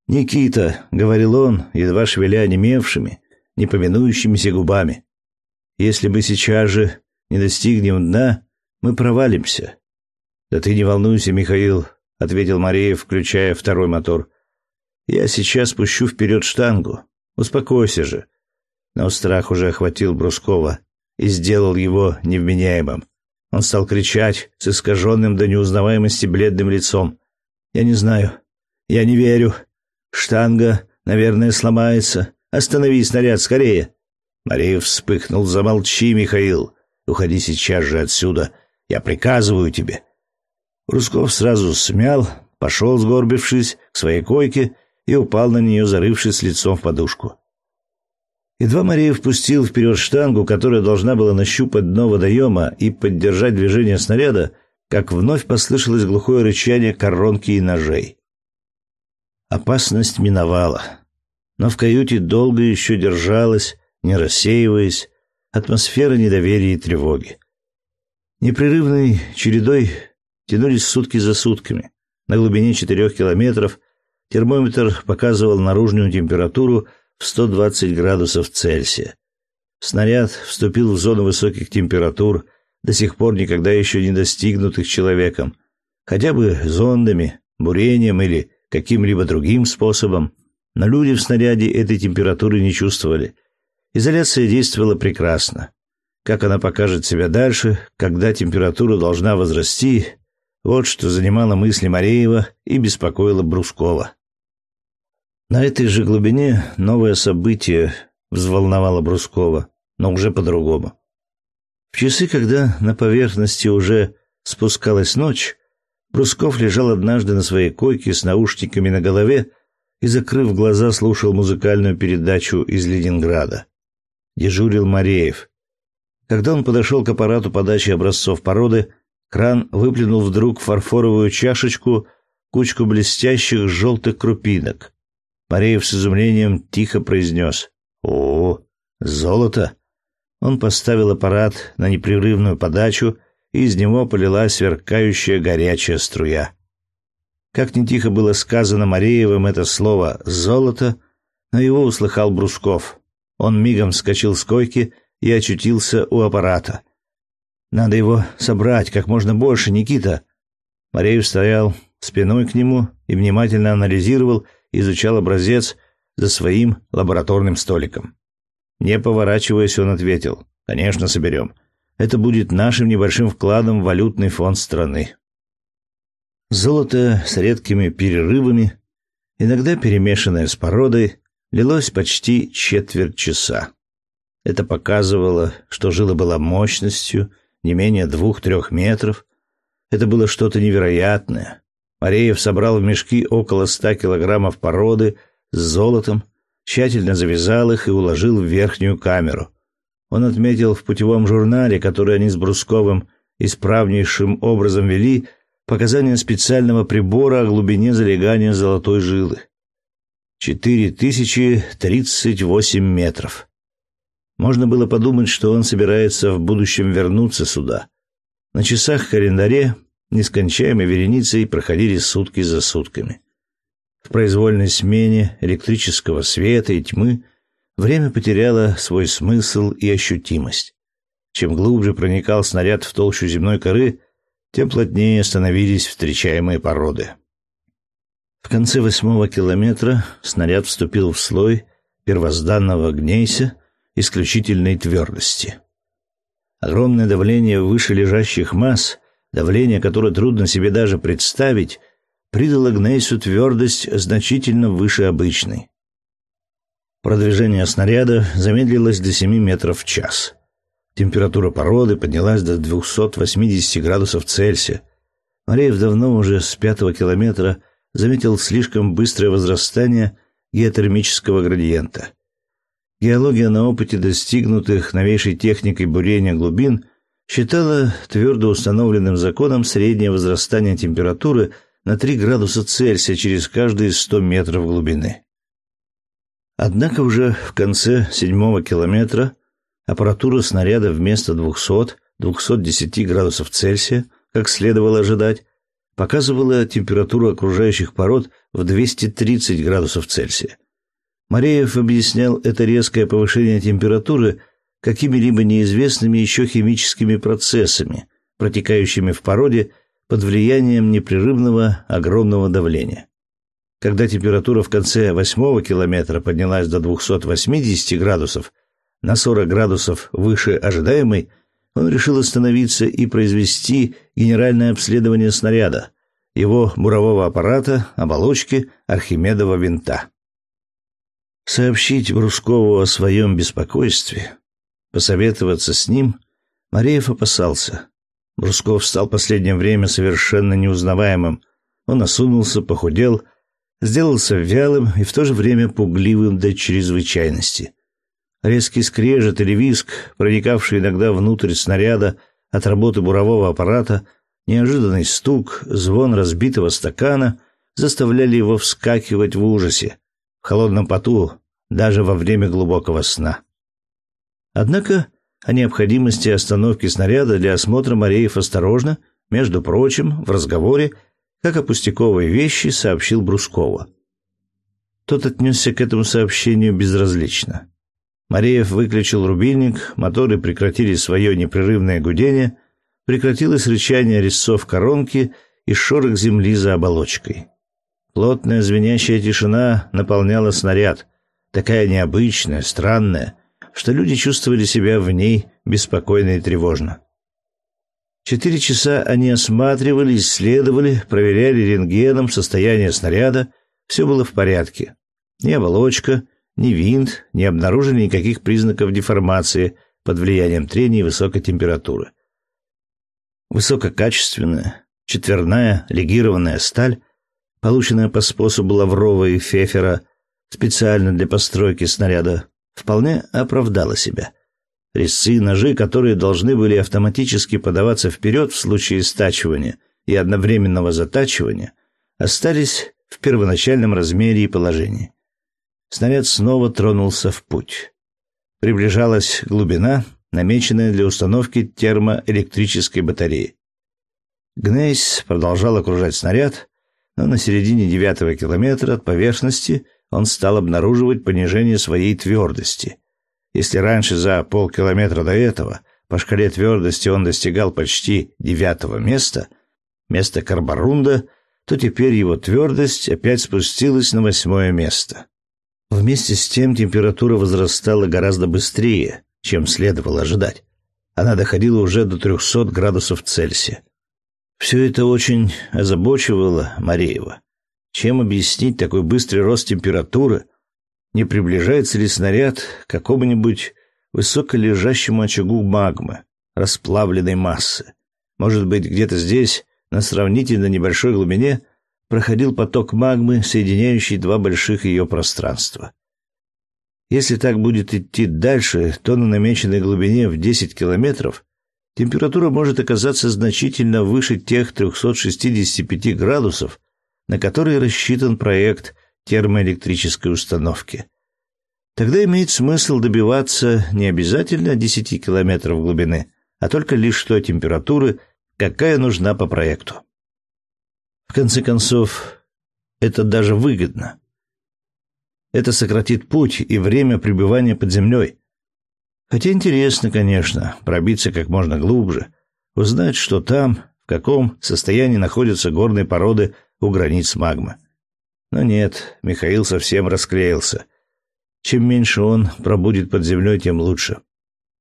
«Никита», — говорил он, едва шевеля онемевшими, не поминующимися губами, — «если мы сейчас же не достигнем дна, мы провалимся». «Да ты не волнуйся, Михаил, — ответил Мареев, включая второй мотор. «Я сейчас пущу вперед штангу. Успокойся же». Но страх уже охватил Брускова и сделал его невменяемым. Он стал кричать с искаженным до неузнаваемости бледным лицом. «Я не знаю. Я не верю. Штанга, наверное, сломается. Останови снаряд скорее!» Мареев вспыхнул. «Замолчи, Михаил. Уходи сейчас же отсюда. Я приказываю тебе». Русков сразу смял, пошел, сгорбившись, к своей койке и упал на нее, зарывшись лицом в подушку. Едва Мария впустил вперед штангу, которая должна была нащупать дно водоема и поддержать движение снаряда, как вновь послышалось глухое рычание коронки и ножей. Опасность миновала, но в каюте долго еще держалась, не рассеиваясь, атмосфера недоверия и тревоги. Непрерывной чередой тянулись сутки за сутками. На глубине четырех километров термометр показывал наружную температуру в 120 градусов Цельсия. Снаряд вступил в зону высоких температур, до сих пор никогда еще не достигнутых человеком, хотя бы зондами, бурением или каким-либо другим способом, но люди в снаряде этой температуры не чувствовали. Изоляция действовала прекрасно. Как она покажет себя дальше, когда температура должна возрасти, вот что занимало мысли Мареева и беспокоило Брускова. На этой же глубине новое событие взволновало Брускова, но уже по-другому. В часы, когда на поверхности уже спускалась ночь, Брусков лежал однажды на своей койке с наушниками на голове и, закрыв глаза, слушал музыкальную передачу из Ленинграда. Дежурил Мареев. Когда он подошел к аппарату подачи образцов породы, кран выплюнул вдруг фарфоровую чашечку кучку блестящих желтых крупинок. Мареев с изумлением тихо произнес «О, золото!» Он поставил аппарат на непрерывную подачу, и из него полилась сверкающая горячая струя. Как не тихо было сказано Мареевым это слово «золото», но его услыхал Брусков. Он мигом вскочил с койки и очутился у аппарата. «Надо его собрать как можно больше, Никита!» Мареев стоял спиной к нему и внимательно анализировал изучал образец за своим лабораторным столиком. Не поворачиваясь, он ответил: "Конечно, соберем. Это будет нашим небольшим вкладом в валютный фонд страны". Золото с редкими перерывами, иногда перемешанное с породой, лилось почти четверть часа. Это показывало, что жила была мощностью не менее двух-трех метров. Это было что-то невероятное, Мареев собрал в мешки около ста килограммов породы с золотом, тщательно завязал их и уложил в верхнюю камеру. Он отметил в путевом журнале, который они с Брусковым исправнейшим образом вели, показания специального прибора о глубине залегания золотой жилы. Четыре тысячи тридцать восемь метров. Можно было подумать, что он собирается в будущем вернуться сюда. На часах-календаре нескончаемой вереницей проходили сутки за сутками. В произвольной смене электрического света и тьмы время потеряло свой смысл и ощутимость. Чем глубже проникал снаряд в толщу земной коры, тем плотнее становились встречаемые породы. В конце восьмого километра снаряд вступил в слой первозданного гнейся исключительной твердости. Огромное давление выше лежащих масс Давление, которое трудно себе даже представить, придало Гнейсу твердость значительно выше обычной. Продвижение снаряда замедлилось до 7 метров в час. Температура породы поднялась до 280 градусов Цельсия. Мареев давно уже с пятого километра заметил слишком быстрое возрастание геотермического градиента. Геология на опыте достигнутых новейшей техникой бурения глубин – считала твердо установленным законом среднее возрастание температуры на 3 градуса Цельсия через каждые 100 метров глубины. Однако уже в конце седьмого километра аппаратура снаряда вместо 200-210 градусов Цельсия, как следовало ожидать, показывала температуру окружающих пород в 230 градусов Цельсия. Мареев объяснял это резкое повышение температуры какими-либо неизвестными еще химическими процессами, протекающими в породе под влиянием непрерывного огромного давления. Когда температура в конце восьмого километра поднялась до 280 градусов, на 40 градусов выше ожидаемой, он решил остановиться и произвести генеральное обследование снаряда, его бурового аппарата, оболочки, Архимедова винта. Сообщить Брускову о своем беспокойстве, посоветоваться с ним, Мареев опасался. Брусков стал последнее время совершенно неузнаваемым. Он осунулся, похудел, сделался вялым и в то же время пугливым до чрезвычайности. Резкий скрежет или виск, проникавший иногда внутрь снаряда от работы бурового аппарата, неожиданный стук, звон разбитого стакана заставляли его вскакивать в ужасе, в холодном поту, даже во время глубокого сна. Однако о необходимости остановки снаряда для осмотра Мареев осторожно, между прочим, в разговоре, как о пустяковой вещи, сообщил Брускова. Тот отнесся к этому сообщению безразлично. Мареев выключил рубильник, моторы прекратили свое непрерывное гудение, прекратилось рычание резцов коронки и шорох земли за оболочкой. Плотная звенящая тишина наполняла снаряд, такая необычная, странная, что люди чувствовали себя в ней беспокойно и тревожно. Четыре часа они осматривали, исследовали, проверяли рентгеном состояние снаряда, все было в порядке. Ни оболочка, ни винт не обнаружили никаких признаков деформации под влиянием трения и высокой температуры. Высококачественная, четверная легированная сталь, полученная по способу Лаврова и Фефера специально для постройки снаряда, вполне оправдала себя. Резцы ножи, которые должны были автоматически подаваться вперед в случае стачивания и одновременного затачивания, остались в первоначальном размере и положении. Снаряд снова тронулся в путь. Приближалась глубина, намеченная для установки термоэлектрической батареи. Гнейс продолжал окружать снаряд, но на середине девятого километра от поверхности он стал обнаруживать понижение своей твердости. Если раньше за полкилометра до этого по шкале твердости он достигал почти девятого места, места карборунда, то теперь его твердость опять спустилась на восьмое место. Вместе с тем температура возрастала гораздо быстрее, чем следовало ожидать. Она доходила уже до 300 градусов Цельсия. Все это очень озабочивало Мареева. Чем объяснить такой быстрый рост температуры? Не приближается ли снаряд к какому-нибудь высоколежащему очагу магмы, расплавленной массы? Может быть, где-то здесь, на сравнительно небольшой глубине, проходил поток магмы, соединяющий два больших ее пространства. Если так будет идти дальше, то на намеченной глубине в 10 километров температура может оказаться значительно выше тех 365 градусов, на которые рассчитан проект термоэлектрической установки. Тогда имеет смысл добиваться не обязательно 10 километров глубины, а только лишь той температуры, какая нужна по проекту. В конце концов, это даже выгодно. Это сократит путь и время пребывания под землей. Хотя интересно, конечно, пробиться как можно глубже, узнать, что там, в каком состоянии находятся горные породы у границ магмы. Но нет, Михаил совсем расклеился. Чем меньше он пробудет под землей, тем лучше.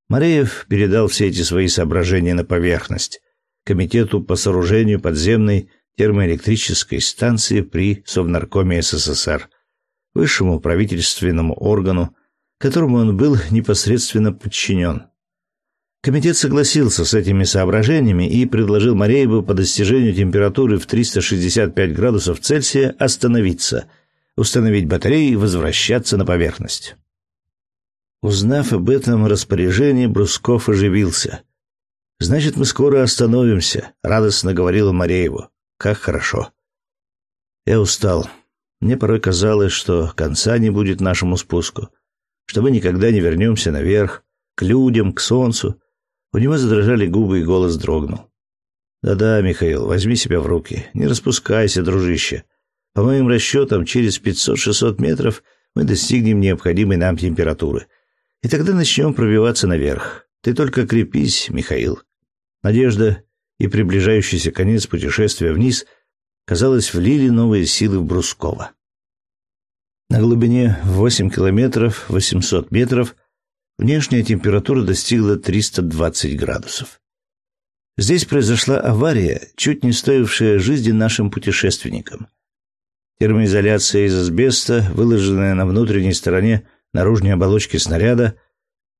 Мареев передал все эти свои соображения на поверхность, комитету по сооружению подземной термоэлектрической станции при Совнаркоме СССР, высшему правительственному органу, которому он был непосредственно подчинен. Комитет согласился с этими соображениями и предложил Марееву по достижению температуры в 365 градусов Цельсия остановиться, установить батареи и возвращаться на поверхность. Узнав об этом распоряжении, Брусков оживился. «Значит, мы скоро остановимся», — радостно говорила Марееву. Как хорошо. Я устал. Мне порой казалось, что конца не будет нашему спуску, что мы никогда не вернемся наверх, к людям, к солнцу. У него задрожали губы и голос дрогнул. Да-да, Михаил, возьми себя в руки. Не распускайся, дружище. По моим расчетам, через 500-600 метров мы достигнем необходимой нам температуры. И тогда начнем пробиваться наверх. Ты только крепись, Михаил. Надежда и приближающийся конец путешествия вниз, казалось, влили новые силы в Брускова. На глубине 8 километров 800 метров внешняя температура достигла 320 градусов. Здесь произошла авария, чуть не стоившая жизни нашим путешественникам. Термоизоляция из асбеста, выложенная на внутренней стороне наружной оболочки снаряда,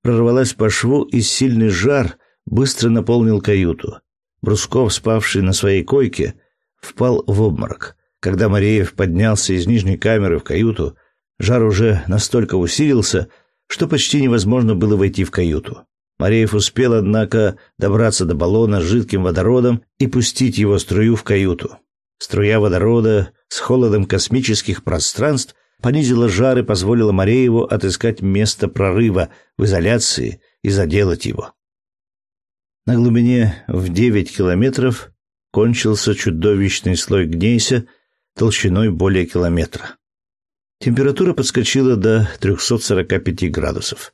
прорвалась по шву, и сильный жар быстро наполнил каюту. Брусков, спавший на своей койке, впал в обморок. Когда Мареев поднялся из нижней камеры в каюту, жар уже настолько усилился, что почти невозможно было войти в каюту. Мареев успел, однако, добраться до баллона с жидким водородом и пустить его струю в каюту. Струя водорода с холодом космических пространств понизила жар и позволила Марееву отыскать место прорыва в изоляции и заделать его. На глубине в 9 километров кончился чудовищный слой гнейся толщиной более километра. Температура подскочила до 345 градусов.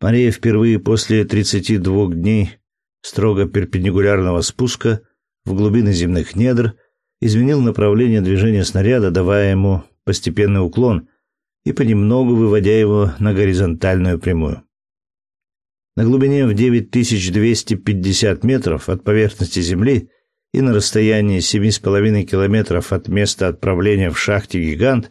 Мария впервые после 32 дней строго перпендикулярного спуска в глубины земных недр изменил направление движения снаряда, давая ему постепенный уклон и понемногу выводя его на горизонтальную прямую. На глубине в 9250 метров от поверхности Земли и на расстоянии 7,5 километров от места отправления в шахте «Гигант»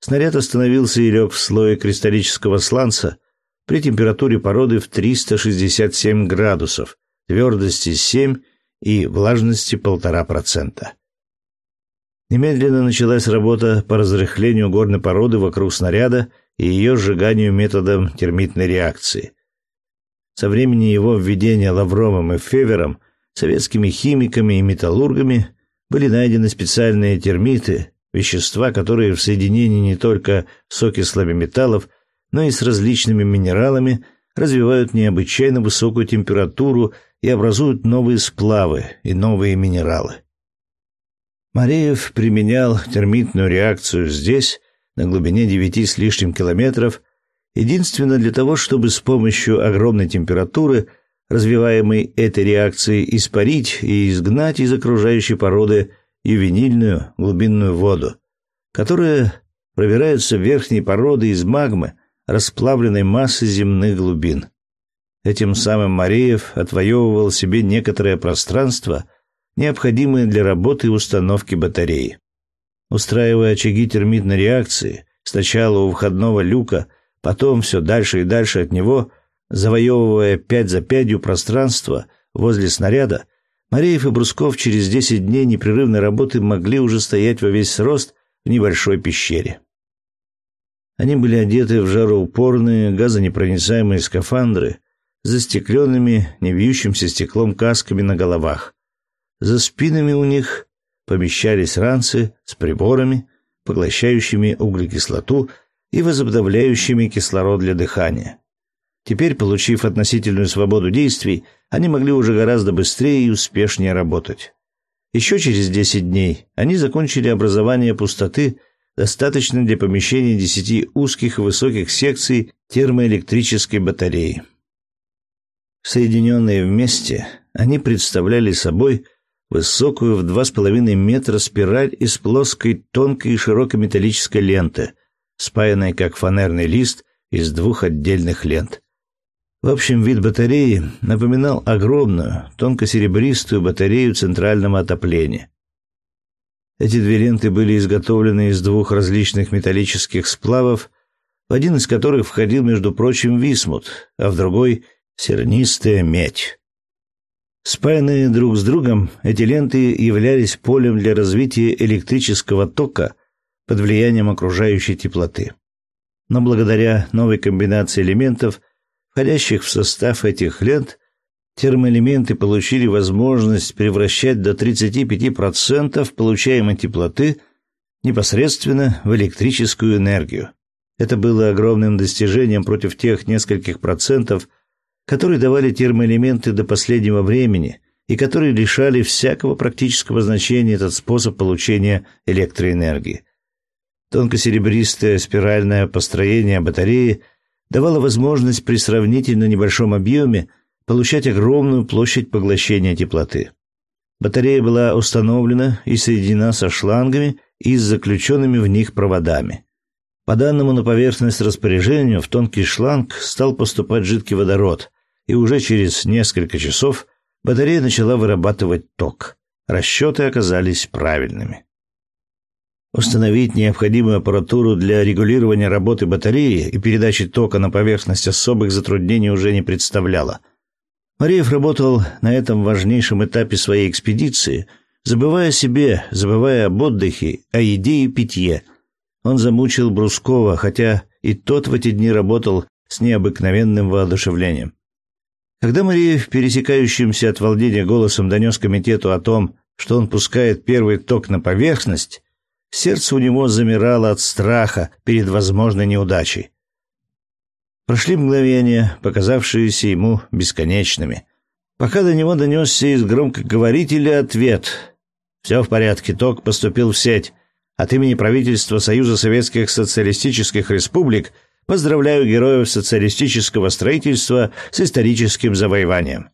снаряд остановился и лег в слое кристаллического сланца при температуре породы в 367 градусов, твердости 7 и влажности 1,5%. Немедленно началась работа по разрыхлению горной породы вокруг снаряда и ее сжиганию методом термитной реакции. Со времени его введения Лавровым и Февером советскими химиками и металлургами были найдены специальные термиты, вещества, которые в соединении не только с окислами металлов, но и с различными минералами развивают необычайно высокую температуру и образуют новые сплавы и новые минералы. Мареев применял термитную реакцию здесь, на глубине девяти с лишним километров, единственно для того, чтобы с помощью огромной температуры развиваемой этой реакцией, испарить и изгнать из окружающей породы ювенильную глубинную воду, которая пробирается в верхние породы из магмы, расплавленной массы земных глубин. Этим самым Мареев отвоевывал себе некоторое пространство, необходимое для работы и установки батареи. Устраивая очаги термитной реакции, сначала у входного люка, потом все дальше и дальше от него, Завоевывая пять за пятью пространство возле снаряда, Мареев и Брусков через десять дней непрерывной работы могли уже стоять во весь рост в небольшой пещере. Они были одеты в жароупорные, газонепроницаемые скафандры с не вьющимся стеклом касками на головах. За спинами у них помещались ранцы с приборами, поглощающими углекислоту и возобновляющими кислород для дыхания. Теперь, получив относительную свободу действий, они могли уже гораздо быстрее и успешнее работать. Еще через 10 дней они закончили образование пустоты, достаточно для помещения десяти узких и высоких секций термоэлектрической батареи. Соединенные вместе, они представляли собой высокую в 2,5 метра спираль из плоской, тонкой и широкой металлической ленты, спаянной как фанерный лист из двух отдельных лент. В общем, вид батареи напоминал огромную, тонко-серебристую батарею центрального отопления. Эти две ленты были изготовлены из двух различных металлических сплавов, в один из которых входил, между прочим, висмут, а в другой — сернистая медь. Спаянные друг с другом, эти ленты являлись полем для развития электрического тока под влиянием окружающей теплоты. Но благодаря новой комбинации элементов входящих в состав этих лент, термоэлементы получили возможность превращать до 35% получаемой теплоты непосредственно в электрическую энергию. Это было огромным достижением против тех нескольких процентов, которые давали термоэлементы до последнего времени и которые лишали всякого практического значения этот способ получения электроэнергии. Тонкосеребристое спиральное построение батареи – давала возможность при сравнительно небольшом объеме получать огромную площадь поглощения теплоты. Батарея была установлена и соединена со шлангами и с заключенными в них проводами. По данному на поверхность распоряжению в тонкий шланг стал поступать жидкий водород, и уже через несколько часов батарея начала вырабатывать ток. Расчеты оказались правильными. Установить необходимую аппаратуру для регулирования работы батареи и передачи тока на поверхность особых затруднений уже не представляло. Мариев работал на этом важнейшем этапе своей экспедиции, забывая о себе, забывая об отдыхе, о еде и питье. Он замучил Брускова, хотя и тот в эти дни работал с необыкновенным воодушевлением. Когда Мариев, пересекающимся от волнения голосом, донес комитету о том, что он пускает первый ток на поверхность, сердце у него замирало от страха перед возможной неудачей. Прошли мгновения, показавшиеся ему бесконечными, пока до него донесся из громкоговорителя ответ. «Все в порядке, ток поступил в сеть. От имени правительства Союза Советских Социалистических Республик – Поздравляю героев социалистического строительства с историческим завоеванием.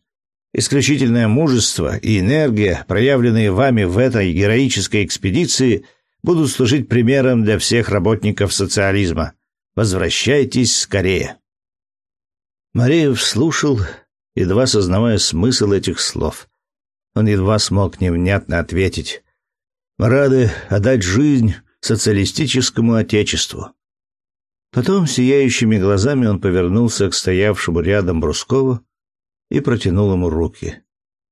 Исключительное мужество и энергия, проявленные вами в этой героической экспедиции, будут служить примером для всех работников социализма. Возвращайтесь скорее. Мареев слушал, едва сознавая смысл этих слов. Он едва смог невнятно ответить. «Мы рады отдать жизнь социалистическому отечеству. Потом сияющими глазами он повернулся к стоявшему рядом Брускову и протянул ему руки.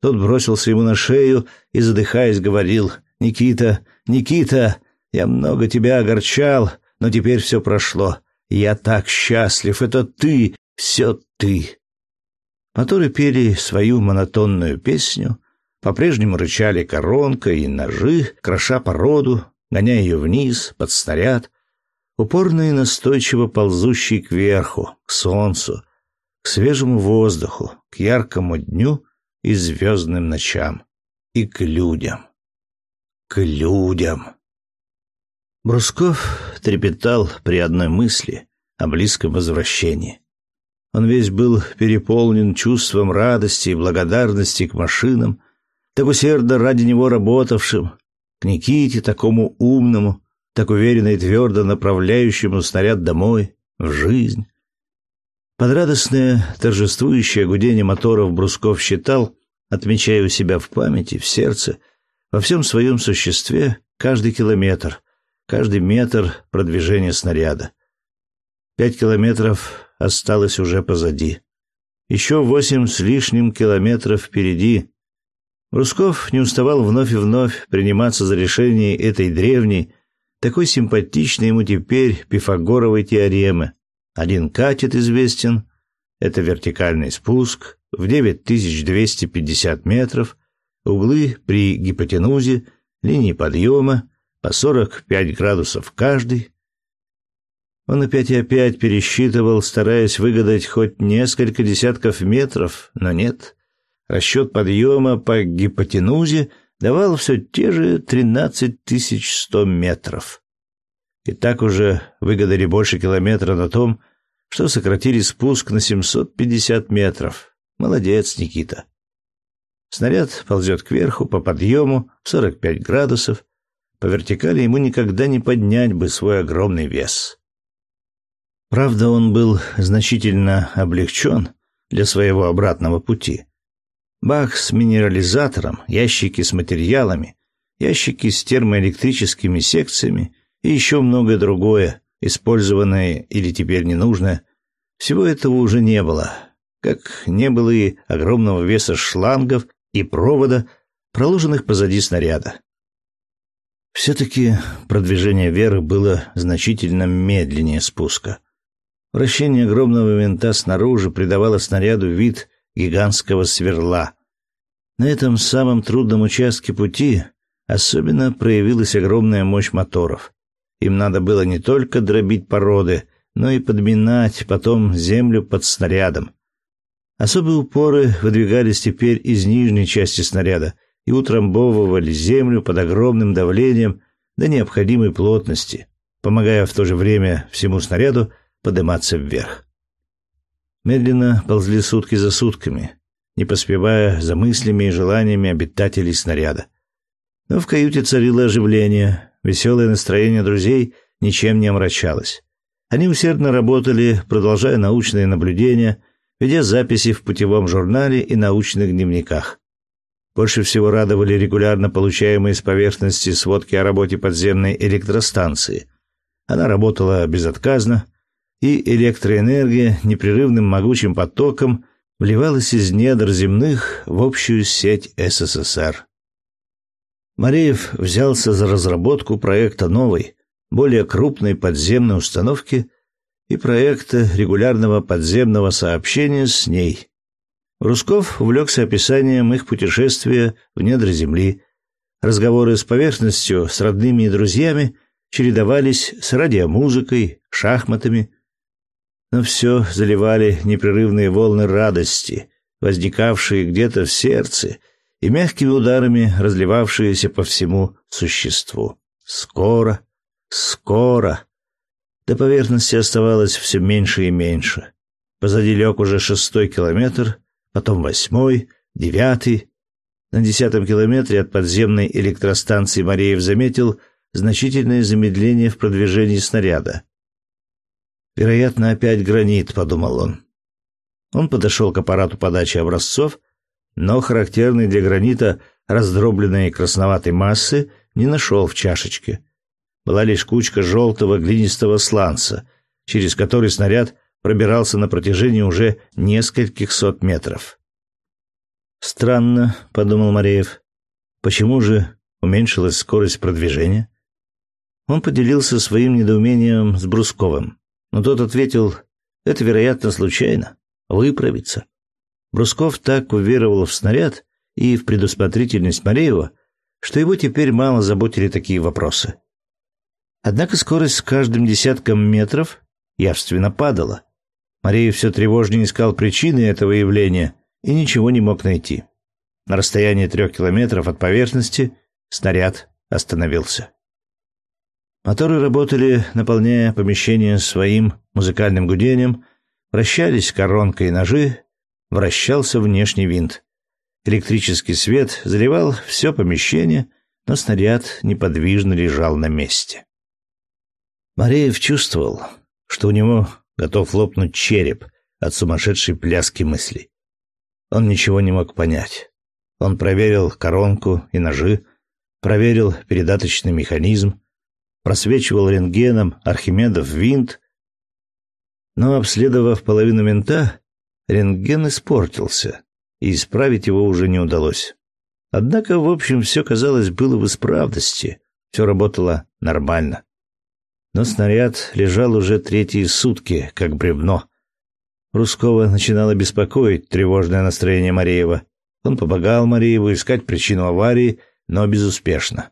Тот бросился ему на шею и, задыхаясь, говорил, «Никита, Никита, я много тебя огорчал, но теперь все прошло. Я так счастлив, это ты, все ты». Моторы пели свою монотонную песню, по-прежнему рычали коронка и ножи, кроша породу, гоняя ее вниз, под снаряд, упорно и настойчиво ползущий кверху, к солнцу, к свежему воздуху, к яркому дню и звездным ночам, и к людям. К людям. Брусков трепетал при одной мысли о близком возвращении. Он весь был переполнен чувством радости и благодарности к машинам, так усердно ради него работавшим, к Никите, такому умному, так уверенно и твердо направляющему снаряд домой, в жизнь. Под радостное, торжествующее гудение моторов Брусков считал, отмечая у себя в памяти, в сердце, во всем своем существе каждый километр, каждый метр продвижения снаряда. Пять километров осталось уже позади. Еще восемь с лишним километров впереди. Брусков не уставал вновь и вновь приниматься за решение этой древней, такой симпатичной ему теперь Пифагоровой теоремы. Один катет известен, это вертикальный спуск в 9250 метров, углы при гипотенузе, линии подъема по 45 градусов каждый. Он опять и опять пересчитывал, стараясь выгадать хоть несколько десятков метров, но нет. Расчет подъема по гипотенузе — давал все те же 13100 метров. И так уже выгадали больше километра на том, что сократили спуск на 750 метров. Молодец, Никита. Снаряд ползет кверху по подъему в 45 градусов. По вертикали ему никогда не поднять бы свой огромный вес. Правда, он был значительно облегчен для своего обратного пути. Бак с минерализатором, ящики с материалами, ящики с термоэлектрическими секциями и еще многое другое, использованное или теперь ненужное. Всего этого уже не было, как не было и огромного веса шлангов и провода, проложенных позади снаряда. Все-таки продвижение Веры было значительно медленнее спуска. Вращение огромного винта снаружи придавало снаряду вид гигантского сверла. На этом самом трудном участке пути особенно проявилась огромная мощь моторов. Им надо было не только дробить породы, но и подминать потом землю под снарядом. Особые упоры выдвигались теперь из нижней части снаряда и утрамбовывали землю под огромным давлением до необходимой плотности, помогая в то же время всему снаряду подниматься вверх. Медленно ползли сутки за сутками, не поспевая за мыслями и желаниями обитателей снаряда. Но в каюте царило оживление, веселое настроение друзей ничем не омрачалось. Они усердно работали, продолжая научные наблюдения, ведя записи в путевом журнале и научных дневниках. Больше всего радовали регулярно получаемые с поверхности сводки о работе подземной электростанции. Она работала безотказно, и электроэнергия непрерывным могучим потоком вливалась из недр земных в общую сеть СССР. Мареев взялся за разработку проекта новой, более крупной подземной установки и проекта регулярного подземного сообщения с ней. Русков увлекся описанием их путешествия в недра Земли. Разговоры с поверхностью, с родными и друзьями чередовались с радиомузыкой, шахматами. Но все заливали непрерывные волны радости, возникавшие где-то в сердце и мягкими ударами разливавшиеся по всему существу. Скоро, Скоро. До поверхности оставалось все меньше и меньше. Позади лег уже шестой километр, потом восьмой, девятый. На десятом километре от подземной электростанции Мареев заметил значительное замедление в продвижении снаряда. «Вероятно, опять гранит», — подумал он. Он подошел к аппарату подачи образцов, но характерной для гранита раздробленной красноватой массы не нашел в чашечке была лишь кучка желтого глинистого сланца, через который снаряд пробирался на протяжении уже нескольких сот метров. «Странно», — подумал Мареев. «Почему же уменьшилась скорость продвижения?» Он поделился своим недоумением с Брусковым, но тот ответил, «Это, вероятно, случайно. Выправится». Брусков так уверовал в снаряд и в предусмотрительность Мареева, что его теперь мало заботили такие вопросы. Однако скорость с каждым десятком метров явственно падала. Мария все тревожнее искал причины этого явления и ничего не мог найти. На расстоянии трех километров от поверхности снаряд остановился. Моторы работали, наполняя помещение своим музыкальным гудением, вращались коронка и ножи, вращался внешний винт. Электрический свет заливал все помещение, но снаряд неподвижно лежал на месте. Мареев чувствовал, что у него готов лопнуть череп от сумасшедшей пляски мыслей. Он ничего не мог понять. Он проверил коронку и ножи, проверил передаточный механизм, просвечивал рентгеном Архимедов винт, но, обследовав половину винта, рентген испортился, и исправить его уже не удалось. Однако, в общем, все, казалось, было в исправности, все работало нормально но снаряд лежал уже третьи сутки, как бревно. Русского начинало беспокоить тревожное настроение Мареева. Он помогал Марееву искать причину аварии, но безуспешно.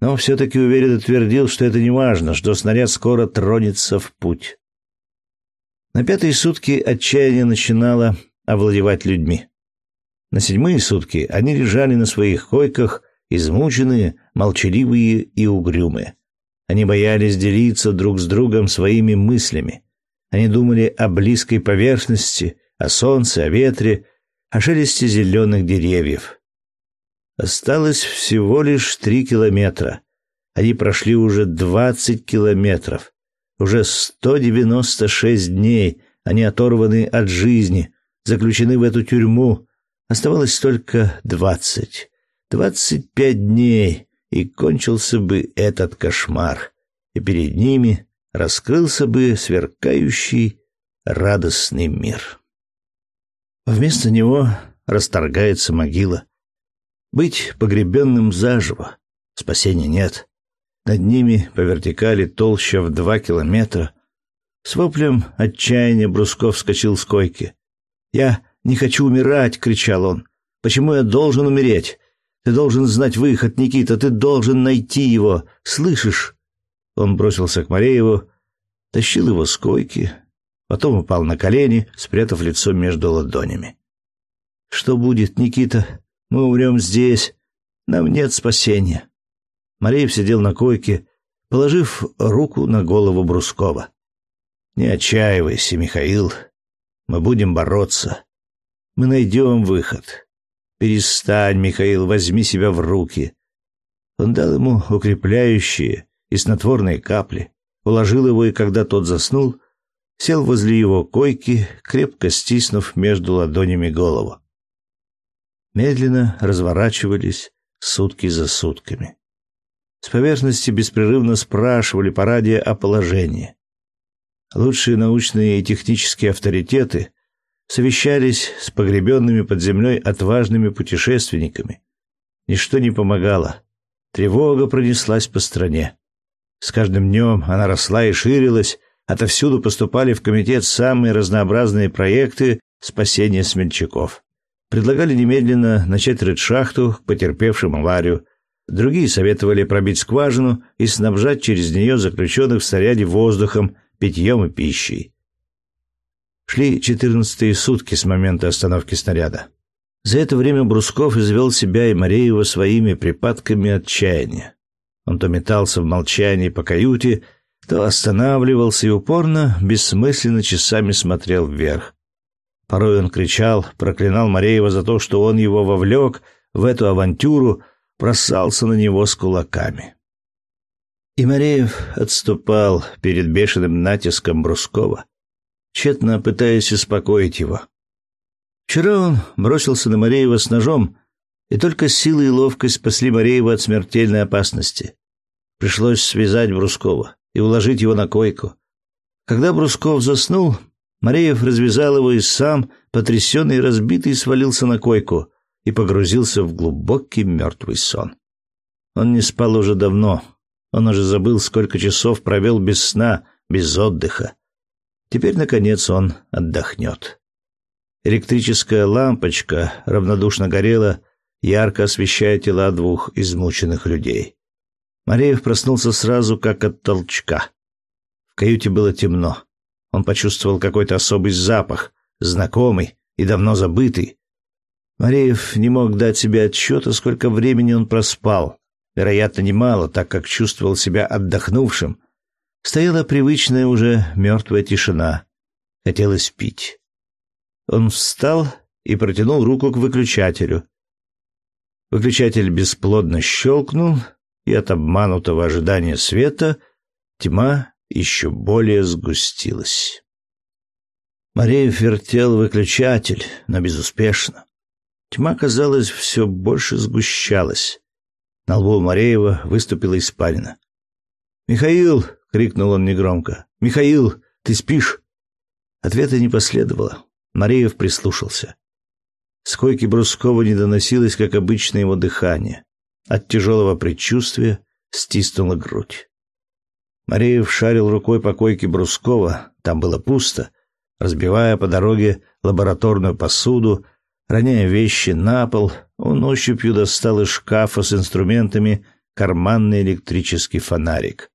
Но все-таки уверенно твердил, что это не важно, что снаряд скоро тронется в путь. На пятые сутки отчаяние начинало овладевать людьми. На седьмые сутки они лежали на своих койках, измученные, молчаливые и угрюмые. Они боялись делиться друг с другом своими мыслями. Они думали о близкой поверхности, о солнце, о ветре, о шелесте зеленых деревьев. Осталось всего лишь три километра. Они прошли уже двадцать километров. Уже сто девяносто шесть дней они оторваны от жизни, заключены в эту тюрьму. Оставалось только двадцать. Двадцать пять дней, и кончился бы этот кошмар, и перед ними раскрылся бы сверкающий радостный мир. Вместо него расторгается могила. Быть погребенным заживо. Спасения нет. Над ними по вертикали толща в два километра. С воплем отчаяния Брусков вскочил с койки. «Я не хочу умирать!» — кричал он. «Почему я должен умереть? Ты должен знать выход, Никита, ты должен найти его. Слышишь? Он бросился к Марееву, тащил его с койки, потом упал на колени, спрятав лицо между ладонями. Что будет, Никита? Мы умрем здесь. Нам нет спасения. Мареев сидел на койке, положив руку на голову Брускова. Не отчаивайся, Михаил. Мы будем бороться. Мы найдем выход. Перестань, Михаил, возьми себя в руки. Он дал ему укрепляющие и снотворные капли. уложил его и, когда тот заснул, сел возле его койки, крепко стиснув между ладонями голову. Медленно разворачивались сутки за сутками. С поверхности беспрерывно спрашивали по радио о положении. Лучшие научные и технические авторитеты совещались с погребенными под землей отважными путешественниками. Ничто не помогало. Тревога пронеслась по стране. С каждым днем она росла и ширилась, отовсюду поступали в комитет самые разнообразные проекты спасения смельчаков. Предлагали немедленно начать рыть шахту к потерпевшим аварию. Другие советовали пробить скважину и снабжать через нее заключенных в снаряде воздухом, питьем и пищей. Шли четырнадцатые сутки с момента остановки снаряда. За это время Брусков извел себя и Мареева своими припадками отчаяния. Он то метался в молчании по каюте, то останавливался и упорно, бессмысленно часами смотрел вверх. Порой он кричал, проклинал Мареева за то, что он его вовлек в эту авантюру, бросался на него с кулаками. И Мареев отступал перед бешеным натиском Брускова, тщетно пытаясь успокоить его. Вчера он бросился на Мареева с ножом, и только сила и ловкость спасли Мареева от смертельной опасности. Пришлось связать Брускова и уложить его на койку. Когда Брусков заснул, Мареев развязал его и сам, потрясенный и разбитый, свалился на койку и погрузился в глубокий мертвый сон. Он не спал уже давно. Он уже забыл, сколько часов провел без сна, без отдыха. Теперь, наконец, он отдохнет. Электрическая лампочка равнодушно горела, ярко освещая тела двух измученных людей. Мареев проснулся сразу, как от толчка. В каюте было темно. Он почувствовал какой-то особый запах, знакомый и давно забытый. Мареев не мог дать себе отчета, сколько времени он проспал. Вероятно, немало, так как чувствовал себя отдохнувшим. Стояла привычная уже мертвая тишина. Хотелось пить. Он встал и протянул руку к выключателю. Выключатель бесплодно щелкнул, и от обманутого ожидания света тьма еще более сгустилась. Мареев вертел выключатель, но безуспешно. Тьма, казалось, все больше сгущалась. На лбу Мареева выступила испарина. «Михаил!» — крикнул он негромко. «Михаил, ты спишь?» Ответа не последовало. Мареев прислушался. С койки Брускова не доносилось, как обычно, его дыхание. От тяжелого предчувствия стиснула грудь. Мареев шарил рукой по койке Брускова, там было пусто, разбивая по дороге лабораторную посуду, роняя вещи на пол, он ощупью достал из шкафа с инструментами карманный электрический фонарик.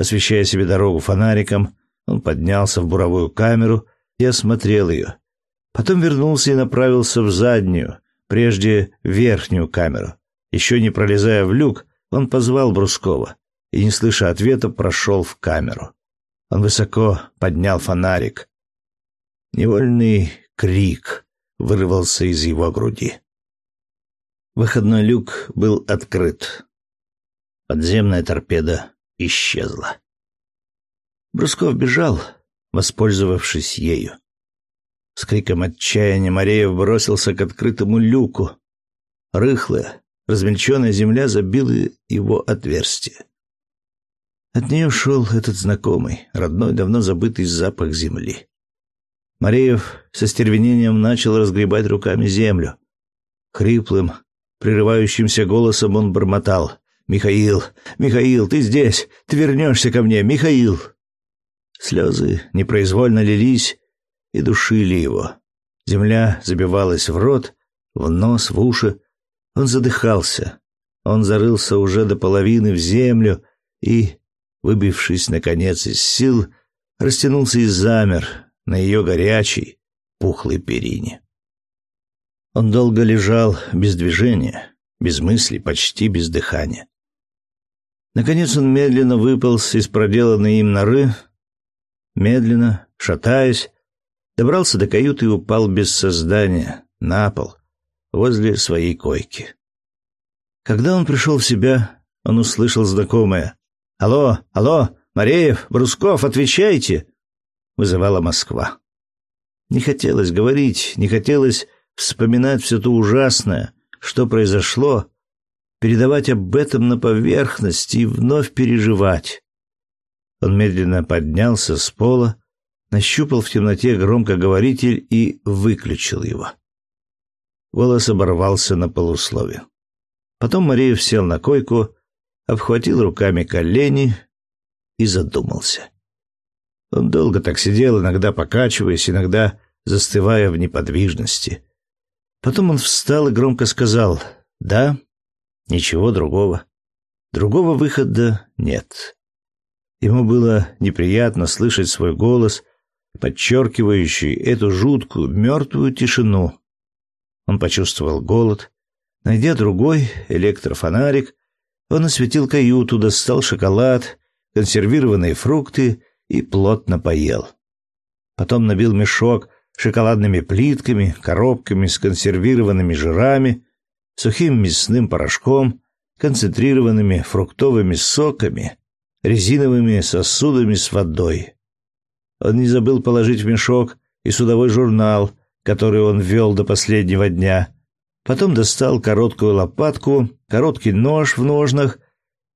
Освещая себе дорогу фонариком, он поднялся в буровую камеру и осмотрел ее. Потом вернулся и направился в заднюю, прежде верхнюю камеру. Еще не пролезая в люк, он позвал Брускова и, не слыша ответа, прошел в камеру. Он высоко поднял фонарик. Невольный крик вырвался из его груди. Выходной люк был открыт. Подземная торпеда исчезла. Брусков бежал, воспользовавшись ею. С криком отчаяния Мареев бросился к открытому люку. Рыхлая, размельченная земля забила его отверстие. От нее шел этот знакомый, родной, давно забытый запах земли. Мареев со стервенением начал разгребать руками землю. Хриплым, прерывающимся голосом он бормотал. «Михаил! Михаил, ты здесь! Ты вернешься ко мне! Михаил!» Слезы непроизвольно лились и душили его. Земля забивалась в рот, в нос, в уши. Он задыхался. Он зарылся уже до половины в землю и, выбившись, наконец, из сил, растянулся и замер на ее горячей, пухлой перине. Он долго лежал без движения, без мысли, почти без дыхания. Наконец он медленно выполз из проделанной им норы, медленно, шатаясь, добрался до каюты и упал без сознания на пол возле своей койки. Когда он пришел в себя, он услышал знакомое: "Алло, алло, Мареев, Брусков, отвечайте!» Вызывала Москва. Не хотелось говорить, не хотелось вспоминать все то ужасное, что произошло, передавать об этом на поверхность и вновь переживать. Он медленно поднялся с пола, нащупал в темноте громкоговоритель и выключил его. Голос оборвался на полуслове. Потом Мареев сел на койку, обхватил руками колени и задумался. Он долго так сидел, иногда покачиваясь, иногда застывая в неподвижности. Потом он встал и громко сказал «Да, ничего другого. Другого выхода нет». Ему было неприятно слышать свой голос, подчеркивающий эту жуткую, мертвую тишину. Он почувствовал голод. Найдя другой электрофонарик, он осветил каюту, достал шоколад, консервированные фрукты и плотно поел. Потом набил мешок шоколадными плитками, коробками с консервированными жирами, сухим мясным порошком, концентрированными фруктовыми соками, резиновыми сосудами с водой. Он не забыл положить в мешок и судовой журнал, который он вел до последнего дня. Потом достал короткую лопатку, короткий нож в ножнах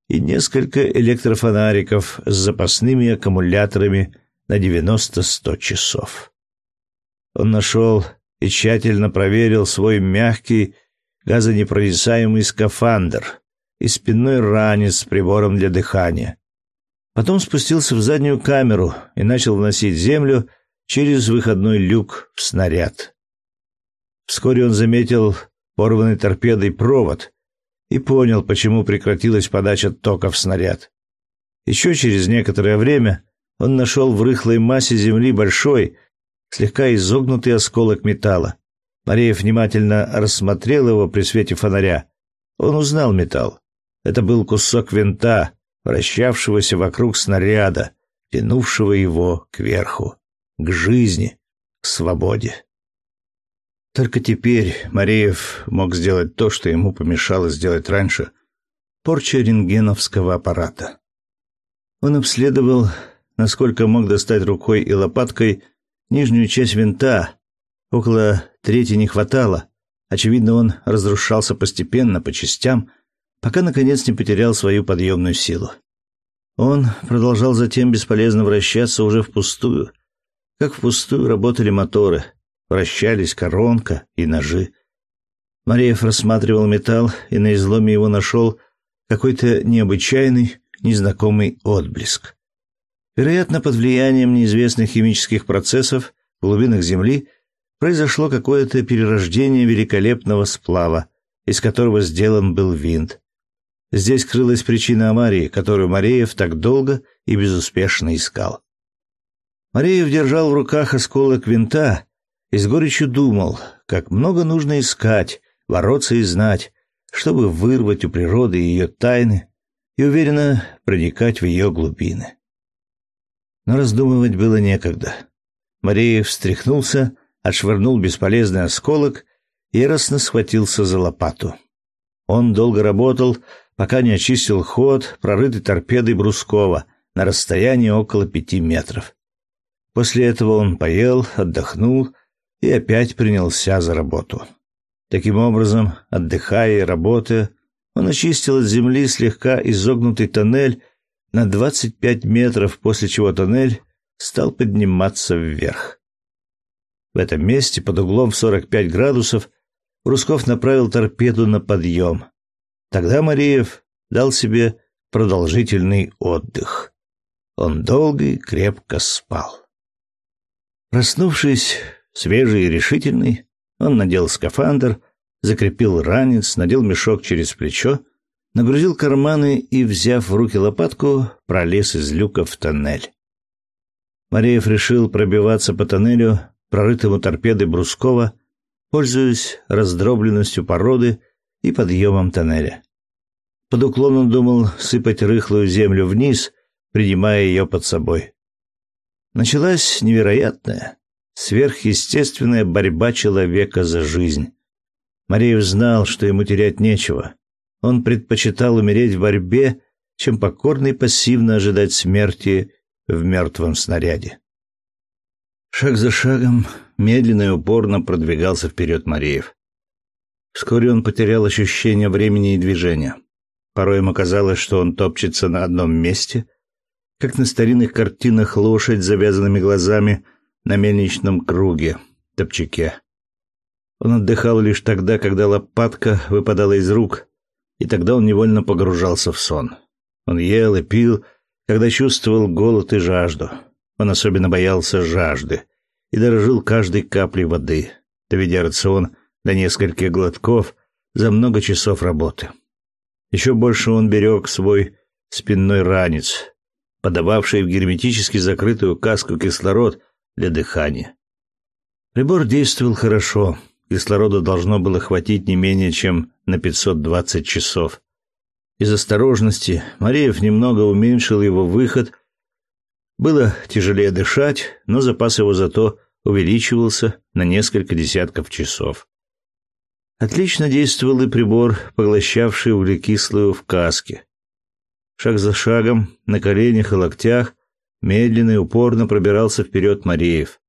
и несколько электрофонариков с запасными аккумуляторами на 90-100 часов. Он нашел и тщательно проверил свой мягкий газонепроницаемый скафандр и спинной ранец с прибором для дыхания. Потом спустился в заднюю камеру и начал вносить землю через выходной люк в снаряд. Вскоре он заметил порванный торпедой провод и понял, почему прекратилась подача тока в снаряд. Еще через некоторое время он нашел в рыхлой массе земли большой, слегка изогнутый осколок металла. Мареев внимательно рассмотрел его при свете фонаря. Он узнал металл. Это был кусок винта, вращавшегося вокруг снаряда, тянувшего его кверху, к жизни, к свободе. Только теперь Мареев мог сделать то, что ему помешало сделать раньше порча рентгеновского аппарата. Он обследовал, насколько мог достать рукой и лопаткой, нижнюю часть винта. Около трети не хватало. Очевидно, он разрушался постепенно, по частям, пока, наконец, не потерял свою подъемную силу. Он продолжал затем бесполезно вращаться уже впустую. Как впустую работали моторы, вращались коронка и ножи. Мареев рассматривал металл и на изломе его нашел какой-то необычайный, незнакомый отблеск. Вероятно, под влиянием неизвестных химических процессов в глубинах Земли произошло какое-то перерождение великолепного сплава, из которого сделан был винт. Здесь крылась причина аварии, которую Мареев так долго и безуспешно искал. Мареев держал в руках осколок винта и с горечью думал, как много нужно искать, бороться и знать, чтобы вырвать у природы ее тайны и уверенно проникать в ее глубины. Но раздумывать было некогда. Мареев встряхнулся, отшвырнул бесполезный осколок и яростно схватился за лопату. Он долго работал, пока не очистил ход, прорытый торпедой Брускова на расстоянии около пяти метров. После этого он поел, отдохнул и опять принялся за работу. Таким образом, отдыхая и работая, он очистил от земли слегка изогнутый тоннель на 25 метров, после чего тоннель стал подниматься вверх. В этом месте под углом в 45 градусов Брусков направил торпеду на подъем. Тогда Мариев дал себе продолжительный отдых. Он долго и крепко спал. Проснувшись, свежий и решительный, он надел скафандр, закрепил ранец, надел мешок через плечо, нагрузил карманы и, взяв в руки лопатку, пролез из люка в тоннель. Мареев решил пробиваться по тоннелю, прорытому торпедой Брускова, пользуясь раздробленностью породы и подъемом тоннеля. Под уклоном думал сыпать рыхлую землю вниз, принимая ее под собой. Началась невероятная, сверхъестественная борьба человека за жизнь. Мареев знал, что ему терять нечего. Он предпочитал умереть в борьбе чем покорно и пассивно ожидать смерти в мертвом снаряде. Шаг за шагом, медленно и упорно продвигался вперед Мареев. Вскоре он потерял ощущение времени и движения. Порой ему казалось, что он топчется на одном месте, как на старинных картинах лошадь с завязанными глазами на мельничном круге, топчаке. Он отдыхал лишь тогда, когда лопатка выпадала из рук, и тогда он невольно погружался в сон. Он ел и пил, когда чувствовал голод и жажду. Он особенно боялся жажды и дорожил каждой каплей воды, доведя рацион до нескольких глотков за много часов работы. Еще больше он берег свой спинной ранец, подававший в герметически закрытую каску кислород для дыхания. Прибор действовал хорошо, кислорода должно было хватить не менее чем на 520 часов. Из осторожности Мареев немного уменьшил его выход. Было тяжелее дышать, но запас его зато увеличивался на несколько десятков часов. Отлично действовал и прибор, поглощавший углекислую в каске. Шаг за шагом, на коленях и локтях, медленно и упорно пробирался вперед Мареев.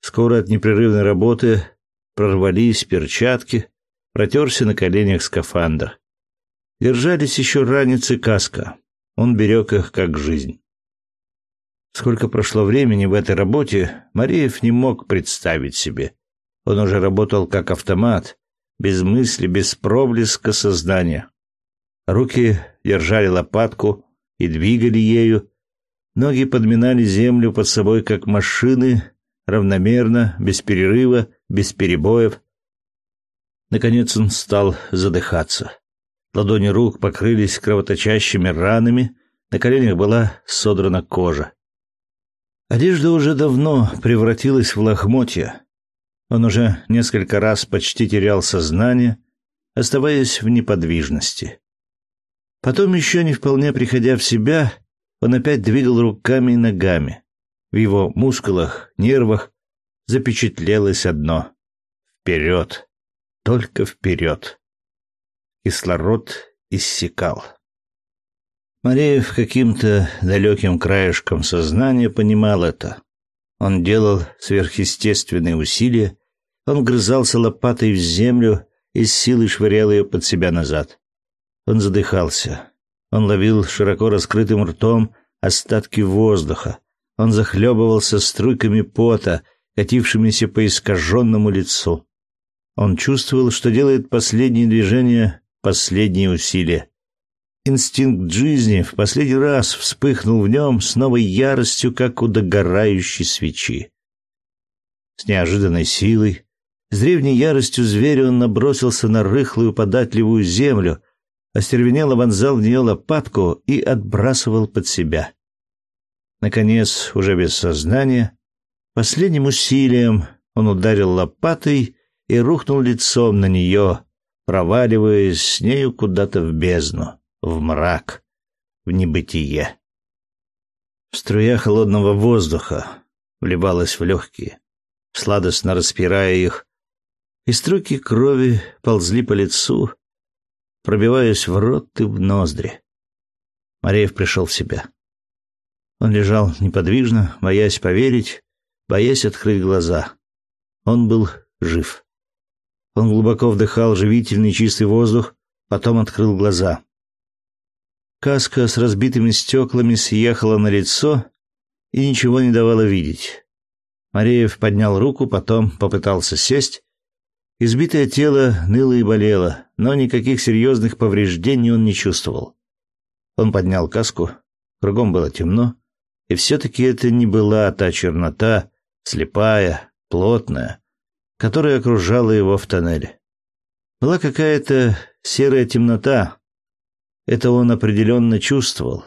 Скоро от непрерывной работы прорвались перчатки, протерся на коленях скафандр. Держались еще ранец и каска. Он берег их как жизнь. Сколько прошло времени в этой работе, Мареев не мог представить себе. Он уже работал как автомат, без мысли, без проблеска сознания. Руки держали лопатку и двигали ею. Ноги подминали землю под собой, как машины, равномерно, без перерыва, без перебоев. Наконец он стал задыхаться. Ладони рук покрылись кровоточащими ранами, на коленях была содрана кожа. Одежда уже давно превратилась в лохмотья. Он уже несколько раз почти терял сознание, оставаясь в неподвижности. Потом, еще не вполне приходя в себя, он опять двигал руками и ногами. В его мускулах, нервах запечатлелось одно — вперед, только вперед кислород иссякал. Мареев каким-то далеким краешком сознания понимал это. Он делал сверхъестественные усилия, он грызался лопатой в землю и с силой швырял ее под себя назад. Он задыхался. Он ловил широко раскрытым ртом остатки воздуха. Он захлебывался струйками пота, катившимися по искаженному лицу. Он чувствовал, что делает последние движения последние усилия. Инстинкт жизни в последний раз вспыхнул в нем с новой яростью, как у догорающей свечи. С неожиданной силой, с древней яростью зверя он набросился на рыхлую податливую землю, остервенело вонзал в нее лопатку и отбрасывал под себя. Наконец, уже без сознания, последним усилием он ударил лопатой и рухнул лицом на нее, проваливаясь с нею куда-то в бездну, в мрак, в небытие. Струя холодного воздуха вливалась в легкие, сладостно распирая их, и струйки крови ползли по лицу, пробиваясь в рот и в ноздри. Мареев пришел в себя. Он лежал неподвижно, боясь поверить, боясь открыть глаза. Он был жив. Он глубоко вдыхал живительный чистый воздух, потом открыл глаза. Каска с разбитыми стеклами съехала на лицо и ничего не давала видеть. Мареев поднял руку, потом попытался сесть. Избитое тело ныло и болело, но никаких серьезных повреждений он не чувствовал. Он поднял каску, кругом было темно, и все-таки это не была та чернота, слепая, плотная, которая окружала его в тоннеле. Была какая-то серая темнота. Это он определенно чувствовал.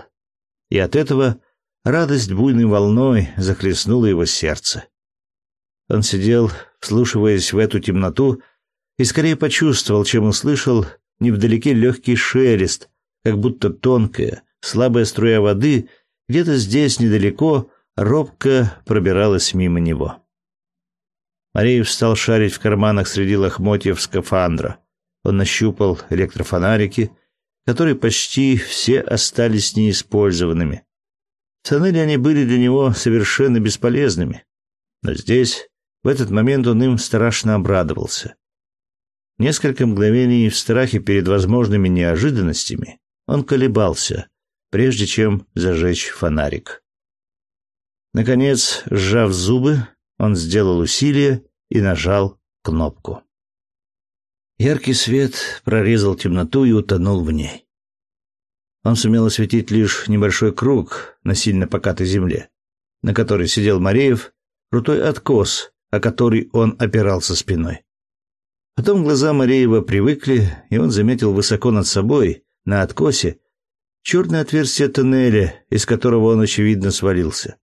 И от этого радость буйной волной захлестнула его сердце. Он сидел, вслушиваясь в эту темноту, и скорее почувствовал, чем услышал невдалеке легкий шелест, как будто тонкая, слабая струя воды где-то здесь недалеко робко пробиралась мимо него. Мареев стал шарить в карманах среди лохмотьев скафандра. Он нащупал электрофонарики которые почти все остались неиспользованными. В они были для него совершенно бесполезными. Но здесь, в этот момент он им страшно обрадовался. Несколько мгновений в страхе перед возможными неожиданностями он колебался, прежде чем зажечь фонарик. Наконец, сжав зубы, он сделал усилие и нажал кнопку. Яркий свет прорезал темноту и утонул в ней. Он сумел осветить лишь небольшой круг на сильно покатой земле, на которой сидел Мареев, крутой откос, о который он опирался спиной. Потом глаза Мареева привыкли, и он заметил высоко над собой, на откосе, черное отверстие тоннеля, из которого он, очевидно, свалился.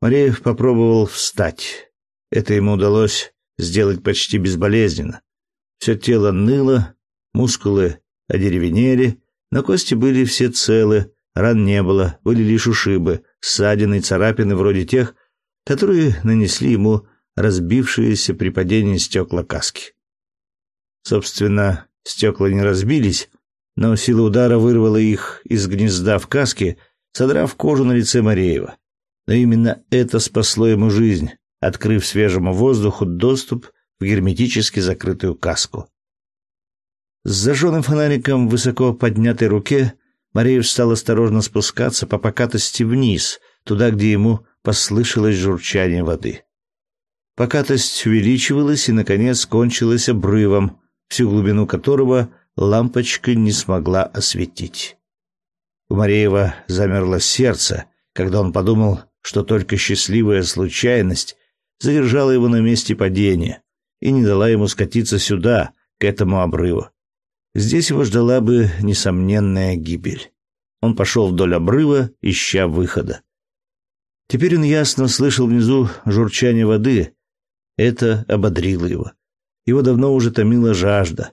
Мареев попробовал встать. Это ему удалось сделать почти безболезненно. Все тело ныло, мускулы одеревенели, но кости были все целы, ран не было, были лишь ушибы, ссадины и царапины вроде тех, которые нанесли ему разбившиеся при падении стекла каски. Собственно, стекла не разбились, но сила удара вырвала их из гнезда в каске, содрав кожу на лице Мареева. Но именно это спасло ему жизнь, открыв свежему воздуху доступ в герметически закрытую каску. С зажженным фонариком в высоко поднятой руке Мареев стал осторожно спускаться по покатости вниз, туда, где ему послышалось журчание воды. Покатость увеличивалась и, наконец, кончилась обрывом, всю глубину которого лампочка не смогла осветить. У Мареева замерло сердце, когда он подумал, что только счастливая случайность задержала его на месте падения и не дала ему скатиться сюда, к этому обрыву. Здесь его ждала бы несомненная гибель. Он пошел вдоль обрыва, ища выхода. Теперь он ясно слышал внизу журчание воды. Это ободрило его. Его давно уже томила жажда.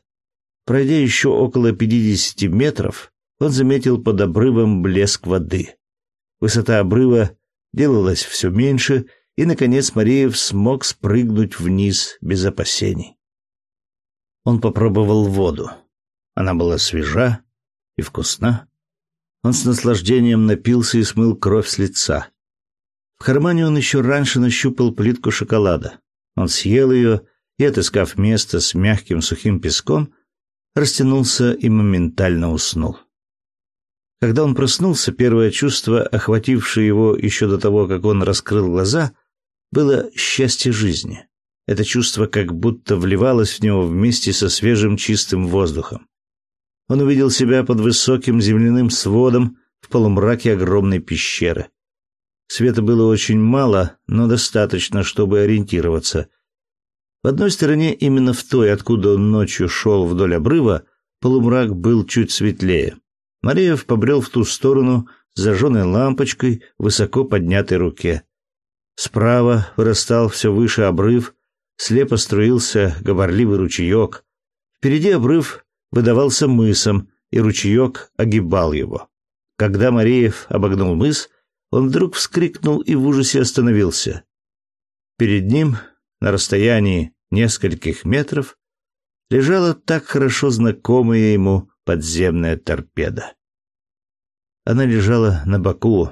Пройдя еще около пятидесяти метров, он заметил под обрывом блеск воды. Высота обрыва делалась все меньше, и, наконец, Мареев смог спрыгнуть вниз без опасений. Он попробовал воду. Она была свежа и вкусна. Он с наслаждением напился и смыл кровь с лица. В кармане он еще раньше нащупал плитку шоколада. Он съел ее и, отыскав место с мягким сухим песком, растянулся и моментально уснул. Когда он проснулся, первое чувство, охватившее его еще до того, как он раскрыл глаза, было счастье жизни. Это чувство как будто вливалось в него вместе со свежим чистым воздухом. Он увидел себя под высоким земляным сводом в полумраке огромной пещеры. Света было очень мало, но достаточно, чтобы ориентироваться. В одной стороне, именно в той, откуда он ночью шел вдоль обрыва, полумрак был чуть светлее. Мареев побрел в ту сторону с зажженной лампочкой в высоко поднятой руке. Справа вырастал все выше обрыв, слепо струился говорливый ручеек. Впереди обрыв выдавался мысом, и ручеек огибал его. Когда Мареев обогнул мыс, он вдруг вскрикнул и в ужасе остановился. Перед ним, на расстоянии нескольких метров, лежала так хорошо знакомая ему подземная торпеда. Она лежала на боку,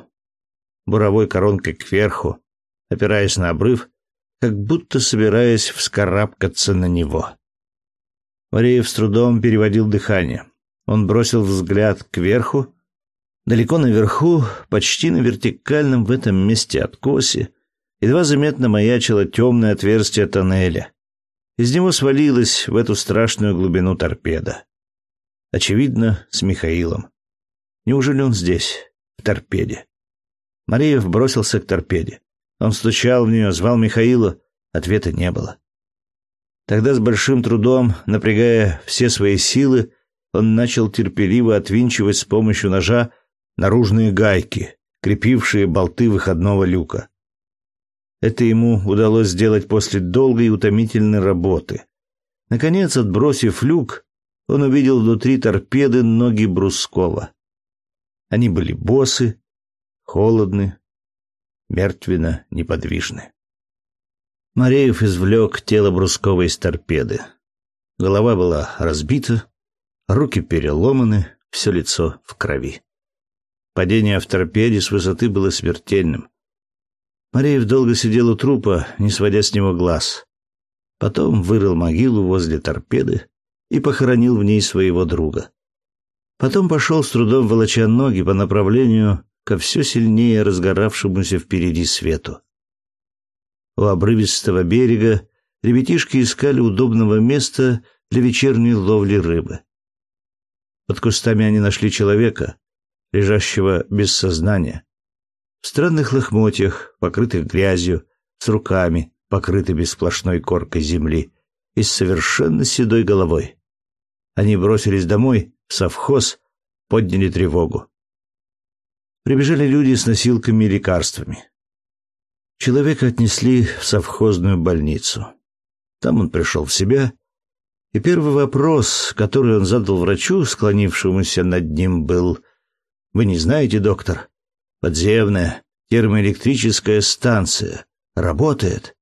буровой коронкой кверху, опираясь на обрыв, как будто собираясь вскарабкаться на него. Мареев с трудом переводил дыхание. Он бросил взгляд кверху. Далеко наверху, почти на вертикальном в этом месте откосе, едва заметно маячило темное отверстие тоннеля. Из него свалилась в эту страшную глубину торпеда. Очевидно, с Михаилом. Неужели он здесь, в торпеде? Мариев бросился к торпеде. Он стучал в нее, звал Михаила. Ответа не было. Тогда с большим трудом, напрягая все свои силы, он начал терпеливо отвинчивать с помощью ножа наружные гайки, крепившие болты выходного люка. Это ему удалось сделать после долгой и утомительной работы. Наконец, отбросив люк, он увидел внутри торпеды ноги Брускова. Они были босы, холодны, мертвенно неподвижны. Мареев извлек тело Брускова из торпеды. Голова была разбита, руки переломаны, все лицо в крови. Падение в торпеде с высоты было смертельным. Мареев долго сидел у трупа, не сводя с него глаз. Потом вырыл могилу возле торпеды и похоронил в ней своего друга. Потом пошел с трудом волоча ноги по направлению ко все сильнее разгоравшемуся впереди свету. У обрывистого берега ребятишки искали удобного места для вечерней ловли рыбы. Под кустами они нашли человека, лежащего без сознания, в странных лохмотьях, покрытых грязью, с руками, покрытыми сплошной коркой земли, и с совершенно седой головой. Они бросились домой, совхоз, подняли тревогу. Прибежали люди с носилками и лекарствами. Человека отнесли в совхозную больницу. Там он пришел в себя, и первый вопрос, который он задал врачу, склонившемуся над ним, был «Вы не знаете, доктор, подземная термоэлектрическая станция работает?»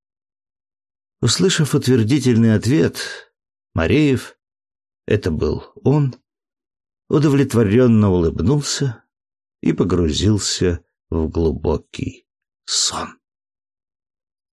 Услышав утвердительный ответ, Мареев, это был он, удовлетворенно улыбнулся и погрузился в глубокий сон.